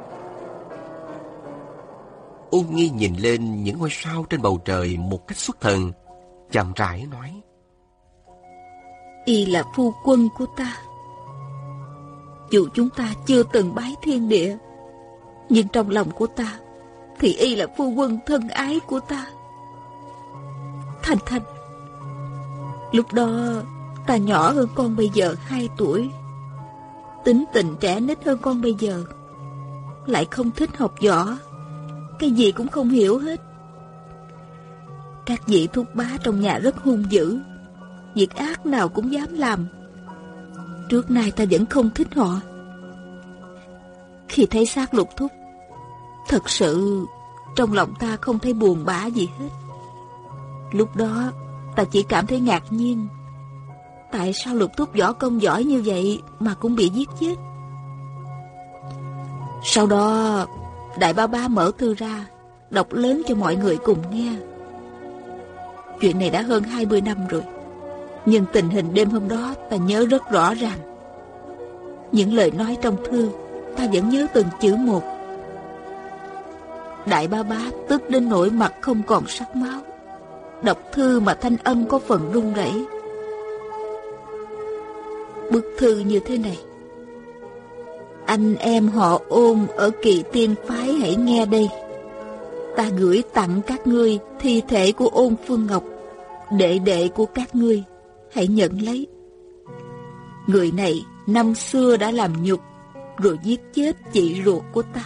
Ôn nghi nhìn lên những ngôi sao trên bầu trời một cách xuất thần, chậm rãi nói. Y là phu quân của ta. Dù chúng ta chưa từng bái thiên địa, nhưng trong lòng của ta, thì Y là phu quân thân ái của ta. Thanh Thanh, lúc đó ta nhỏ hơn con bây giờ hai tuổi. Tính tình trẻ nít hơn con bây giờ. Lại không thích học võ. Cái gì cũng không hiểu hết. Các vị thúc bá trong nhà rất hung dữ. Việc ác nào cũng dám làm. Trước nay ta vẫn không thích họ. Khi thấy xác lục thúc, Thật sự Trong lòng ta không thấy buồn bã gì hết. Lúc đó, Ta chỉ cảm thấy ngạc nhiên. Tại sao lục thúc võ công giỏi như vậy Mà cũng bị giết chết Sau đó Đại ba ba mở thư ra, đọc lớn cho mọi người cùng nghe. Chuyện này đã hơn 20 năm rồi. Nhưng tình hình đêm hôm đó ta nhớ rất rõ ràng. Những lời nói trong thư, ta vẫn nhớ từng chữ một. Đại ba ba tức đến nỗi mặt không còn sắc máu. Đọc thư mà thanh âm có phần run rẩy. Bức thư như thế này. Anh em họ ôn ở kỳ tiên phái hãy nghe đây. Ta gửi tặng các ngươi thi thể của ôn Phương Ngọc, đệ đệ của các ngươi, hãy nhận lấy. Người này năm xưa đã làm nhục, rồi giết chết chị ruột của ta.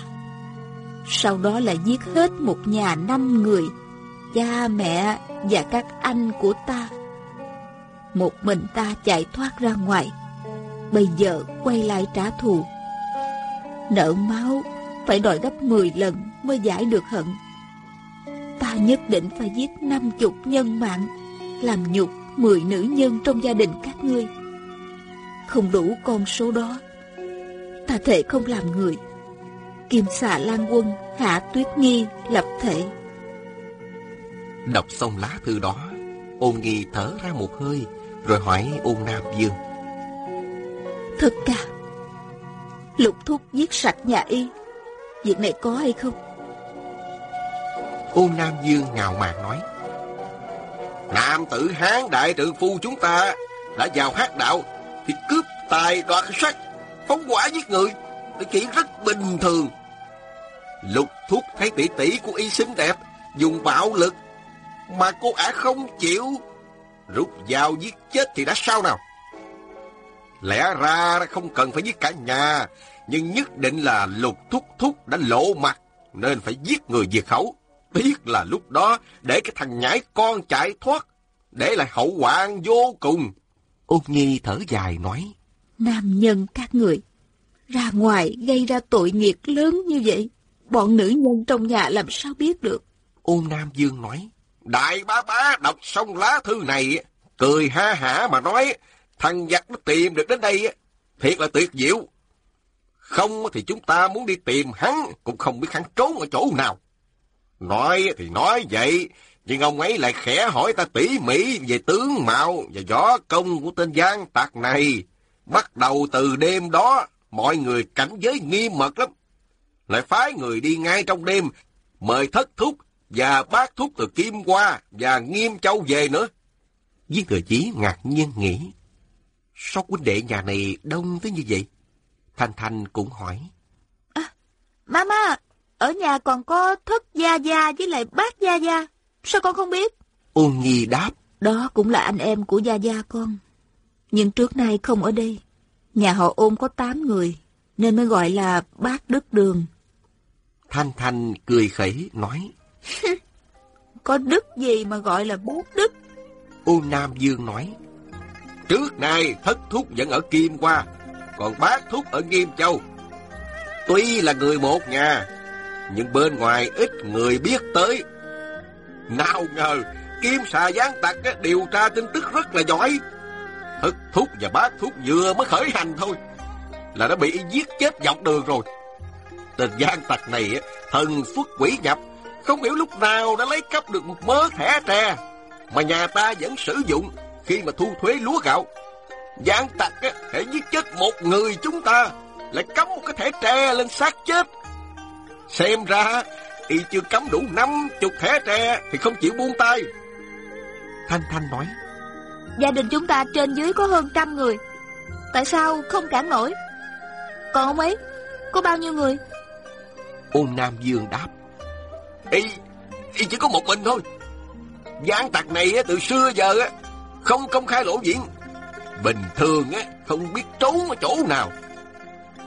Sau đó là giết hết một nhà năm người, cha mẹ và các anh của ta. Một mình ta chạy thoát ra ngoài, bây giờ quay lại trả thù. Nợ máu Phải đòi gấp 10 lần mới giải được hận. Ta nhất định phải giết năm chục nhân mạng, Làm nhục 10 nữ nhân trong gia đình các ngươi. Không đủ con số đó. Ta thể không làm người. Kim xà lan quân Hạ tuyết nghi lập thể. Đọc xong lá thư đó, Ôn nghi thở ra một hơi, Rồi hỏi ôn Nam Dương. Thật cả Lục thúc giết sạch nhà y. Việc này có hay không? Ôn Nam Dương ngào mạn nói. Nam tử Hán đại trượng phu chúng ta Đã vào hát đạo Thì cướp tài đoạt sắc, Phóng quả giết người Là chuyện rất bình thường. Lục thúc thấy tỷ tỷ của y xinh đẹp, Dùng bạo lực Mà cô ả không chịu. Rút dao giết chết thì đã sao nào? Lẽ ra không cần phải giết cả nhà nhưng nhất định là lục thúc thúc đã lộ mặt, nên phải giết người diệt khẩu. Tiếc là lúc đó để cái thằng nhãi con chạy thoát, để lại hậu quả vô cùng. Ôn Nhi thở dài nói, Nam nhân các người, ra ngoài gây ra tội nghiệp lớn như vậy, bọn nữ nhân trong nhà làm sao biết được. Ôn Nam Dương nói, Đại bá bá đọc xong lá thư này, cười ha hả mà nói, thằng giặc nó tìm được đến đây, thiệt là tuyệt diệu. Không thì chúng ta muốn đi tìm hắn, cũng không biết hắn trốn ở chỗ nào. Nói thì nói vậy, nhưng ông ấy lại khẽ hỏi ta tỉ mỉ về tướng mạo và võ công của tên gian tạc này. Bắt đầu từ đêm đó, mọi người cảnh giới nghiêm mật lắm. Lại phái người đi ngay trong đêm, mời thất thúc và bác thúc từ Kim qua và Nghiêm Châu về nữa. Viên thừa chí ngạc nhiên nghĩ. Sao huynh đệ nhà này đông tới như vậy? Thanh Thanh cũng hỏi. À, Mama, ở nhà còn có thất gia gia với lại bác gia gia. Sao con không biết? Ôn Nhi đáp. Đó cũng là anh em của gia gia con. Nhưng trước nay không ở đây. Nhà họ ôn có tám người, nên mới gọi là bác đức đường. Thanh Thanh cười khẩy nói. có đức gì mà gọi là bố đức? Ôn Nam Dương nói. Trước nay thất thúc vẫn ở Kim Hoa, còn bác thúc ở Nghiêm Châu. Tuy là người một nhà, nhưng bên ngoài ít người biết tới. Nào ngờ, Kim xà gián tặc điều tra tin tức rất là giỏi. Thất thúc và bác thúc vừa mới khởi hành thôi, là đã bị giết chết dọc đường rồi. Tên gian tặc này thần xuất quỷ nhập, không hiểu lúc nào đã lấy cắp được một mớ thẻ tre mà nhà ta vẫn sử dụng khi mà thu thuế lúa gạo. Giang tặc á, hãy giết chết một người chúng ta, lại cắm một cái thẻ tre lên xác chết. Xem ra, y chưa cắm đủ năm chục thẻ tre thì không chịu buông tay. Thanh Thanh nói, Gia đình chúng ta trên dưới có hơn trăm người. Tại sao không cản nổi? Còn ông ấy, có bao nhiêu người? Ôn Nam Dương đáp, Y, y chỉ có một mình thôi. Giang tặc này từ xưa giờ không công khai lộ diện. Bình thường á không biết trốn ở chỗ nào.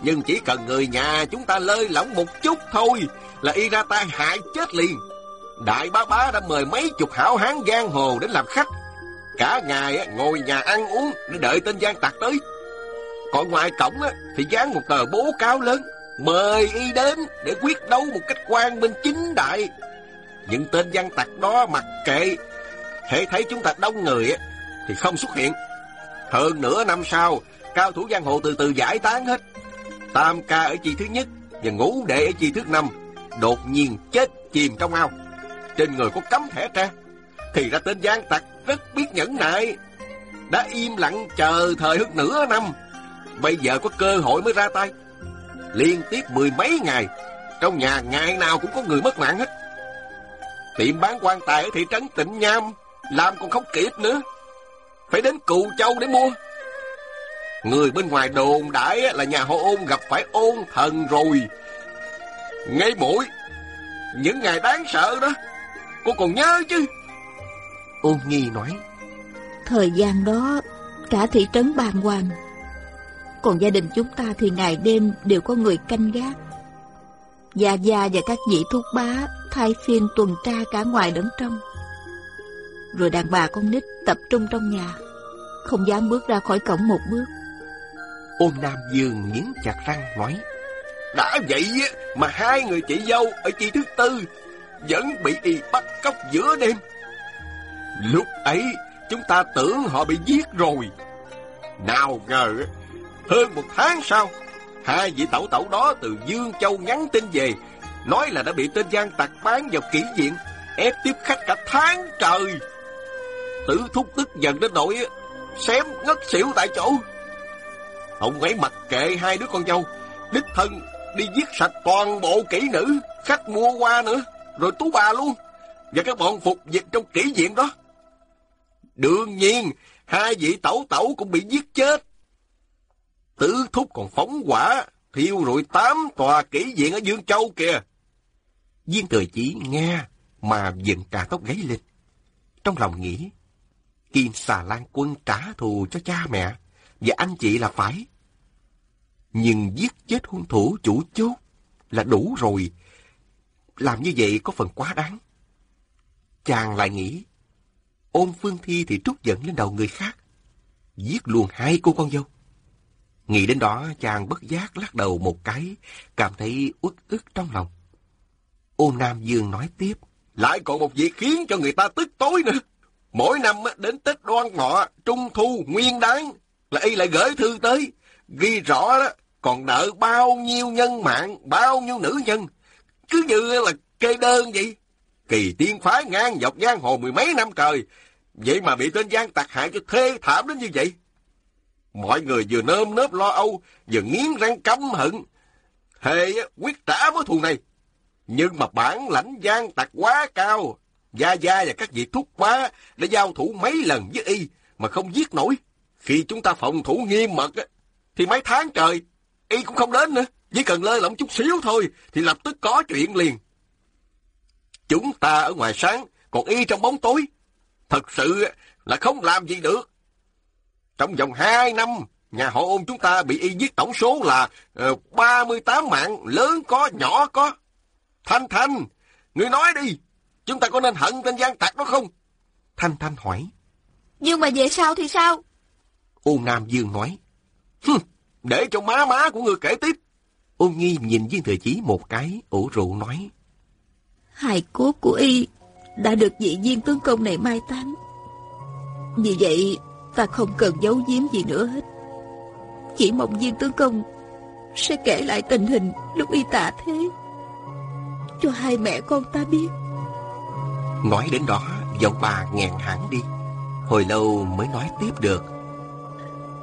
Nhưng chỉ cần người nhà chúng ta lơi lỏng một chút thôi là y ra tay hại chết liền. Đại bá bá đã mời mấy chục hảo hán giang hồ đến làm khách. Cả ngày á ngồi nhà ăn uống để đợi tên Giang tặc tới. Còn ngoài cổng á thì dán một tờ bố cáo lớn mời y đến để quyết đấu một cách quan minh chính đại. Những tên Giang tặc đó mặc kệ, hệ thấy chúng ta đông người thì không xuất hiện. Hơn nửa năm sau, cao thủ giang hồ từ từ giải tán hết. Tam ca ở chi thứ nhất và ngũ đệ ở chi thứ năm đột nhiên chết chìm trong ao. Trên người có cấm thẻ tre. Thì ra tên Giang tặc rất biết nhẫn nại. Đã im lặng chờ thời hơn nửa năm. Bây giờ có cơ hội mới ra tay. Liên tiếp mười mấy ngày, trong nhà ngày nào cũng có người mất mạng hết. Tiệm bán quan tài ở thị trấn Tịnh Nham làm còn không kịp nữa. Phải đến Cù Châu để mua. Người bên ngoài đồn đại là nhà họ ôn gặp phải ôn thần rồi. Ngay mũi, những ngày đáng sợ đó, cô còn nhớ chứ? Ôn Nhi nói, Thời gian đó, cả thị trấn bàng hoàng. Còn gia đình chúng ta thì ngày đêm đều có người canh gác. Gia Gia và các vị thúc bá thay phiên tuần tra cả ngoài lẫn trong. Rồi đàn bà con nít tập trung trong nhà, không dám bước ra khỏi cổng một bước. Ôn Nam Dương nghiến chặt răng nói, Đã vậy mà hai người chị dâu ở chi thứ tư vẫn bị y bắt cóc giữa đêm. Lúc ấy chúng ta tưởng họ bị giết rồi. Nào ngờ hơn một tháng sau Hai vị tẩu tẩu đó từ Dương Châu nhắn tin về Nói là đã bị tên gian tặc bán vào kỹ viện Ép tiếp khách cả tháng trời Tử thúc tức giận đến nỗi Xém ngất xỉu tại chỗ Ông ấy mặc kệ hai đứa con dâu Đích thân đi giết sạch toàn bộ kỹ nữ Khách mua qua nữa Rồi tú bà luôn Và các bọn phục dịch trong kỹ viện đó Đương nhiên Hai vị tẩu tẩu cũng bị giết chết Tứ thúc còn phóng hỏa, thiêu rụi tám tòa kỹ viện ở Dương Châu kìa. Viên thời chỉ nghe mà dựng cả tóc gáy lên. Trong lòng nghĩ, Kim xà lan quân trả thù cho cha mẹ và anh chị là phải. Nhưng giết chết hung thủ chủ chốt là đủ rồi. Làm như vậy có phần quá đáng. Chàng lại nghĩ, ôm phương thi thì trút giận lên đầu người khác. Giết luôn hai cô con dâu. Nghĩ đến đó chàng bất giác lắc đầu một cái, cảm thấy uất ức trong lòng. Ôn Nam Dương nói tiếp. Lại còn một việc khiến cho người ta tức tối nữa. Mỗi năm đến Tết đoan ngọ, Trung Thu, Nguyên Đáng là y lại gửi thư tới. Ghi rõ đó, còn nợ bao nhiêu nhân mạng, bao nhiêu nữ nhân. Cứ như là kê đơn vậy. Kỳ tiên phái ngang dọc giang hồ mười mấy năm trời. Vậy mà bị tên gian tặc hại cho thê thảm đến như vậy. Mọi người vừa nơm nớp lo âu, vừa nghiến răng căm hận. Thề quyết trả mối thù này. Nhưng mà bản lãnh gian tặc quá cao. Gia Gia và các vị thúc bá đã giao thủ mấy lần với y mà không giết nổi. Khi chúng ta phòng thủ nghiêm mật thì mấy tháng trời y cũng không đến nữa. Chỉ cần lơ lỏng chút xíu thôi thì lập tức có chuyện liền. Chúng ta ở ngoài sáng, còn y trong bóng tối. Thật sự là không làm gì được. Trong vòng hai năm, nhà họ ôn chúng ta bị y giết tổng số là ờ, uh, 38 mạng, lớn có, nhỏ có. Thanh Thanh, ngươi nói đi, chúng ta có nên hận tên gian tặc đó không? Thanh Thanh hỏi. Nhưng mà về sau thì sao? Ôn Nam Dương nói. Hừm, để cho má má của người kể tiếp. Ôn Nhi nhìn viên thừa chí một cái, ủ rượu nói. Hài cốt của y đã được vị viên tướng công này mai táng. Vì vậy, ta không cần giấu giếm gì nữa hết. Chỉ mong viên tướng công sẽ kể lại tình hình lúc y tạ thế. Cho hai mẹ con ta biết. Nói đến đó, giọng bà nghẹn hẳn đi. Hồi lâu mới nói tiếp được.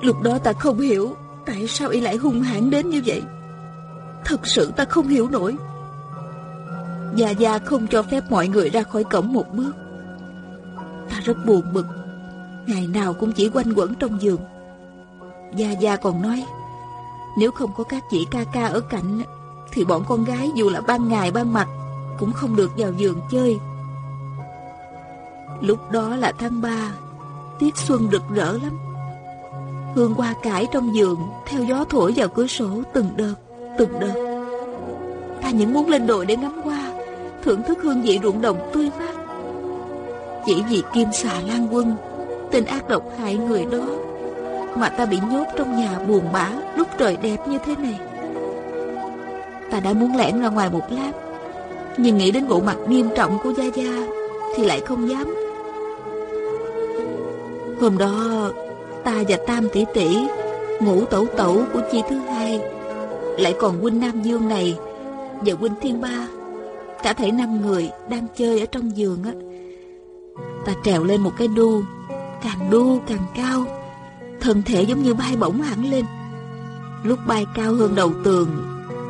Lúc đó ta không hiểu tại sao y lại hung hãn đến như vậy. Thật sự ta không hiểu nổi. Gia Gia không cho phép mọi người ra khỏi cổng một bước. Ta rất buồn bực. Ngày nào cũng chỉ quanh quẩn trong giường. Gia Gia còn nói, nếu không có các chị ca ca ở cạnh, thì bọn con gái dù là ban ngày ban mặt cũng không được vào giường chơi. Lúc đó là tháng 3, tiết xuân rực rỡ lắm. Hương hoa cải trong giường theo gió thổi vào cửa sổ từng đợt, từng đợt. Ta những muốn lên đồi để ngắm hoa, thưởng thức hương vị ruộng đồng tươi mát. Chỉ vì kim xà lan quân, tên ác độc hại người đó, mà ta bị nhốt trong nhà buồn bã lúc trời đẹp như thế này. Ta đã muốn lẻn ra ngoài một lát, nhưng nghĩ đến bộ mặt nghiêm trọng của Gia Gia thì lại không dám. Hôm đó, ta và Tam tỷ tỷ, ngũ tẩu tẩu của chi thứ hai, lại còn huynh Nam Dương này và huynh Thiên Ba Cả thể năm người đang chơi ở trong giường á. Ta trèo lên một cái đu Càng đu càng cao Thân thể giống như bay bổng hẳn lên. Lúc bay cao hơn đầu tường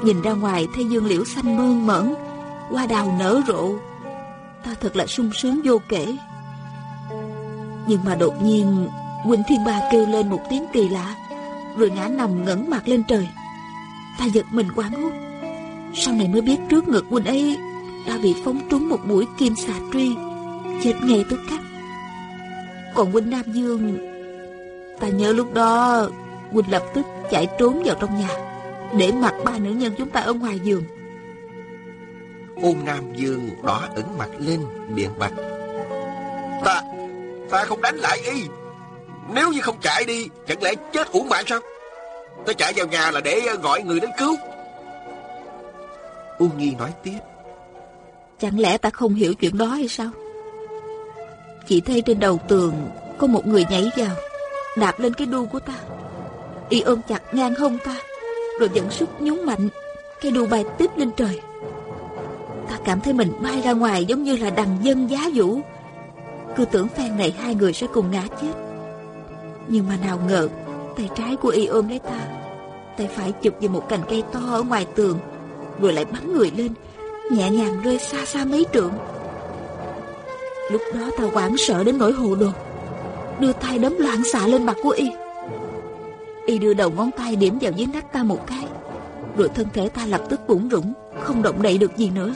Nhìn ra ngoài thấy dương liễu xanh mơn mởn Hoa đào nở rộ. Ta thật là sung sướng vô kể. Nhưng mà đột nhiên Quỳnh Thiên Ba kêu lên một tiếng kỳ lạ Rồi ngã nằm ngẩng mặt lên trời Ta giật mình quán hút Sau này mới biết trước ngực Quỳnh ấy đã bị phóng trúng một mũi kim xà truy, chết ngay tức khắc. Còn Quỳnh Nam Dương, ta nhớ lúc đó Quỳnh lập tức chạy trốn vào trong nhà, để mặc ba nữ nhân chúng ta ở ngoài giường. Ôn Nam Dương đỏ ẩn mặt lên, miệng bạch. Ta, ta không đánh lại y. Nếu như không chạy đi, chẳng lẽ chết uổng mạng sao? Ta chạy vào nhà là để ờ, gọi người đến cứu. Ôn Nhi nói tiếp. Chẳng lẽ ta không hiểu chuyện đó hay sao Chỉ thấy trên đầu tường Có một người nhảy vào Đạp lên cái đu của ta Y ôm chặt ngang hông ta Rồi dẫn sức nhún mạnh Cái đu bay tiếp lên trời Ta cảm thấy mình bay ra ngoài Giống như là đằng dân giá vũ cứ tưởng phen này hai người sẽ cùng ngã chết Nhưng mà nào ngờ Tay trái của Y ôm lấy ta Tay phải chụp vào một cành cây to ở ngoài tường Rồi lại bắn người lên nhẹ nhàng rơi xa xa mấy trượng. Lúc đó ta hoảng sợ đến nỗi hồ đồ, đưa tay đấm loạn xạ lên mặt của y. Y đưa đầu ngón tay điểm vào dưới nách ta một cái, rồi thân thể ta lập tức bủng rủng, không động đậy được gì nữa.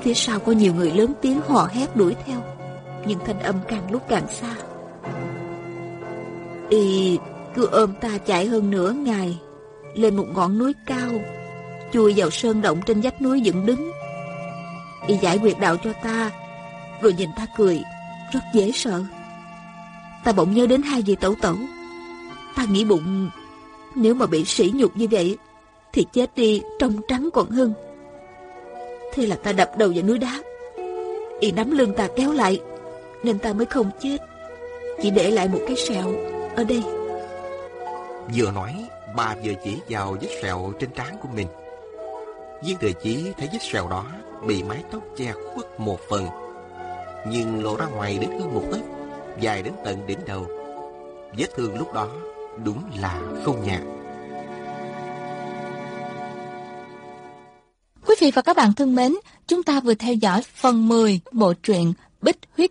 Phía sau có nhiều người lớn tiếng hò hét đuổi theo, nhưng thanh âm càng lúc càng xa. Y cứ ôm ta chạy hơn nửa ngày, lên một ngọn núi cao chui vào sơn động trên vách núi dựng đứng. Y giải quyệt đạo cho ta, rồi nhìn ta cười, rất dễ sợ. Ta bỗng nhớ đến hai vị tẩu tẩu. Ta nghĩ bụng, nếu mà bị sỉ nhục như vậy, thì chết đi trong trắng còn hơn. Thế là ta đập đầu vào núi đá. Y nắm lưng ta kéo lại, nên ta mới không chết. Chỉ để lại một cái sẹo ở đây. Vừa nói, bà vừa chỉ vào vết sẹo trên trán của mình. Viên thừa chí thấy vết sẹo đó bị mái tóc che khuất một phần, nhưng lộ ra ngoài đến hơn một tấc, dài đến tận đỉnh đầu. Vết thương lúc đó đúng là không nhạt. Quý vị và các bạn thân mến, chúng ta vừa theo dõi phần 10 bộ truyện Bích Huyết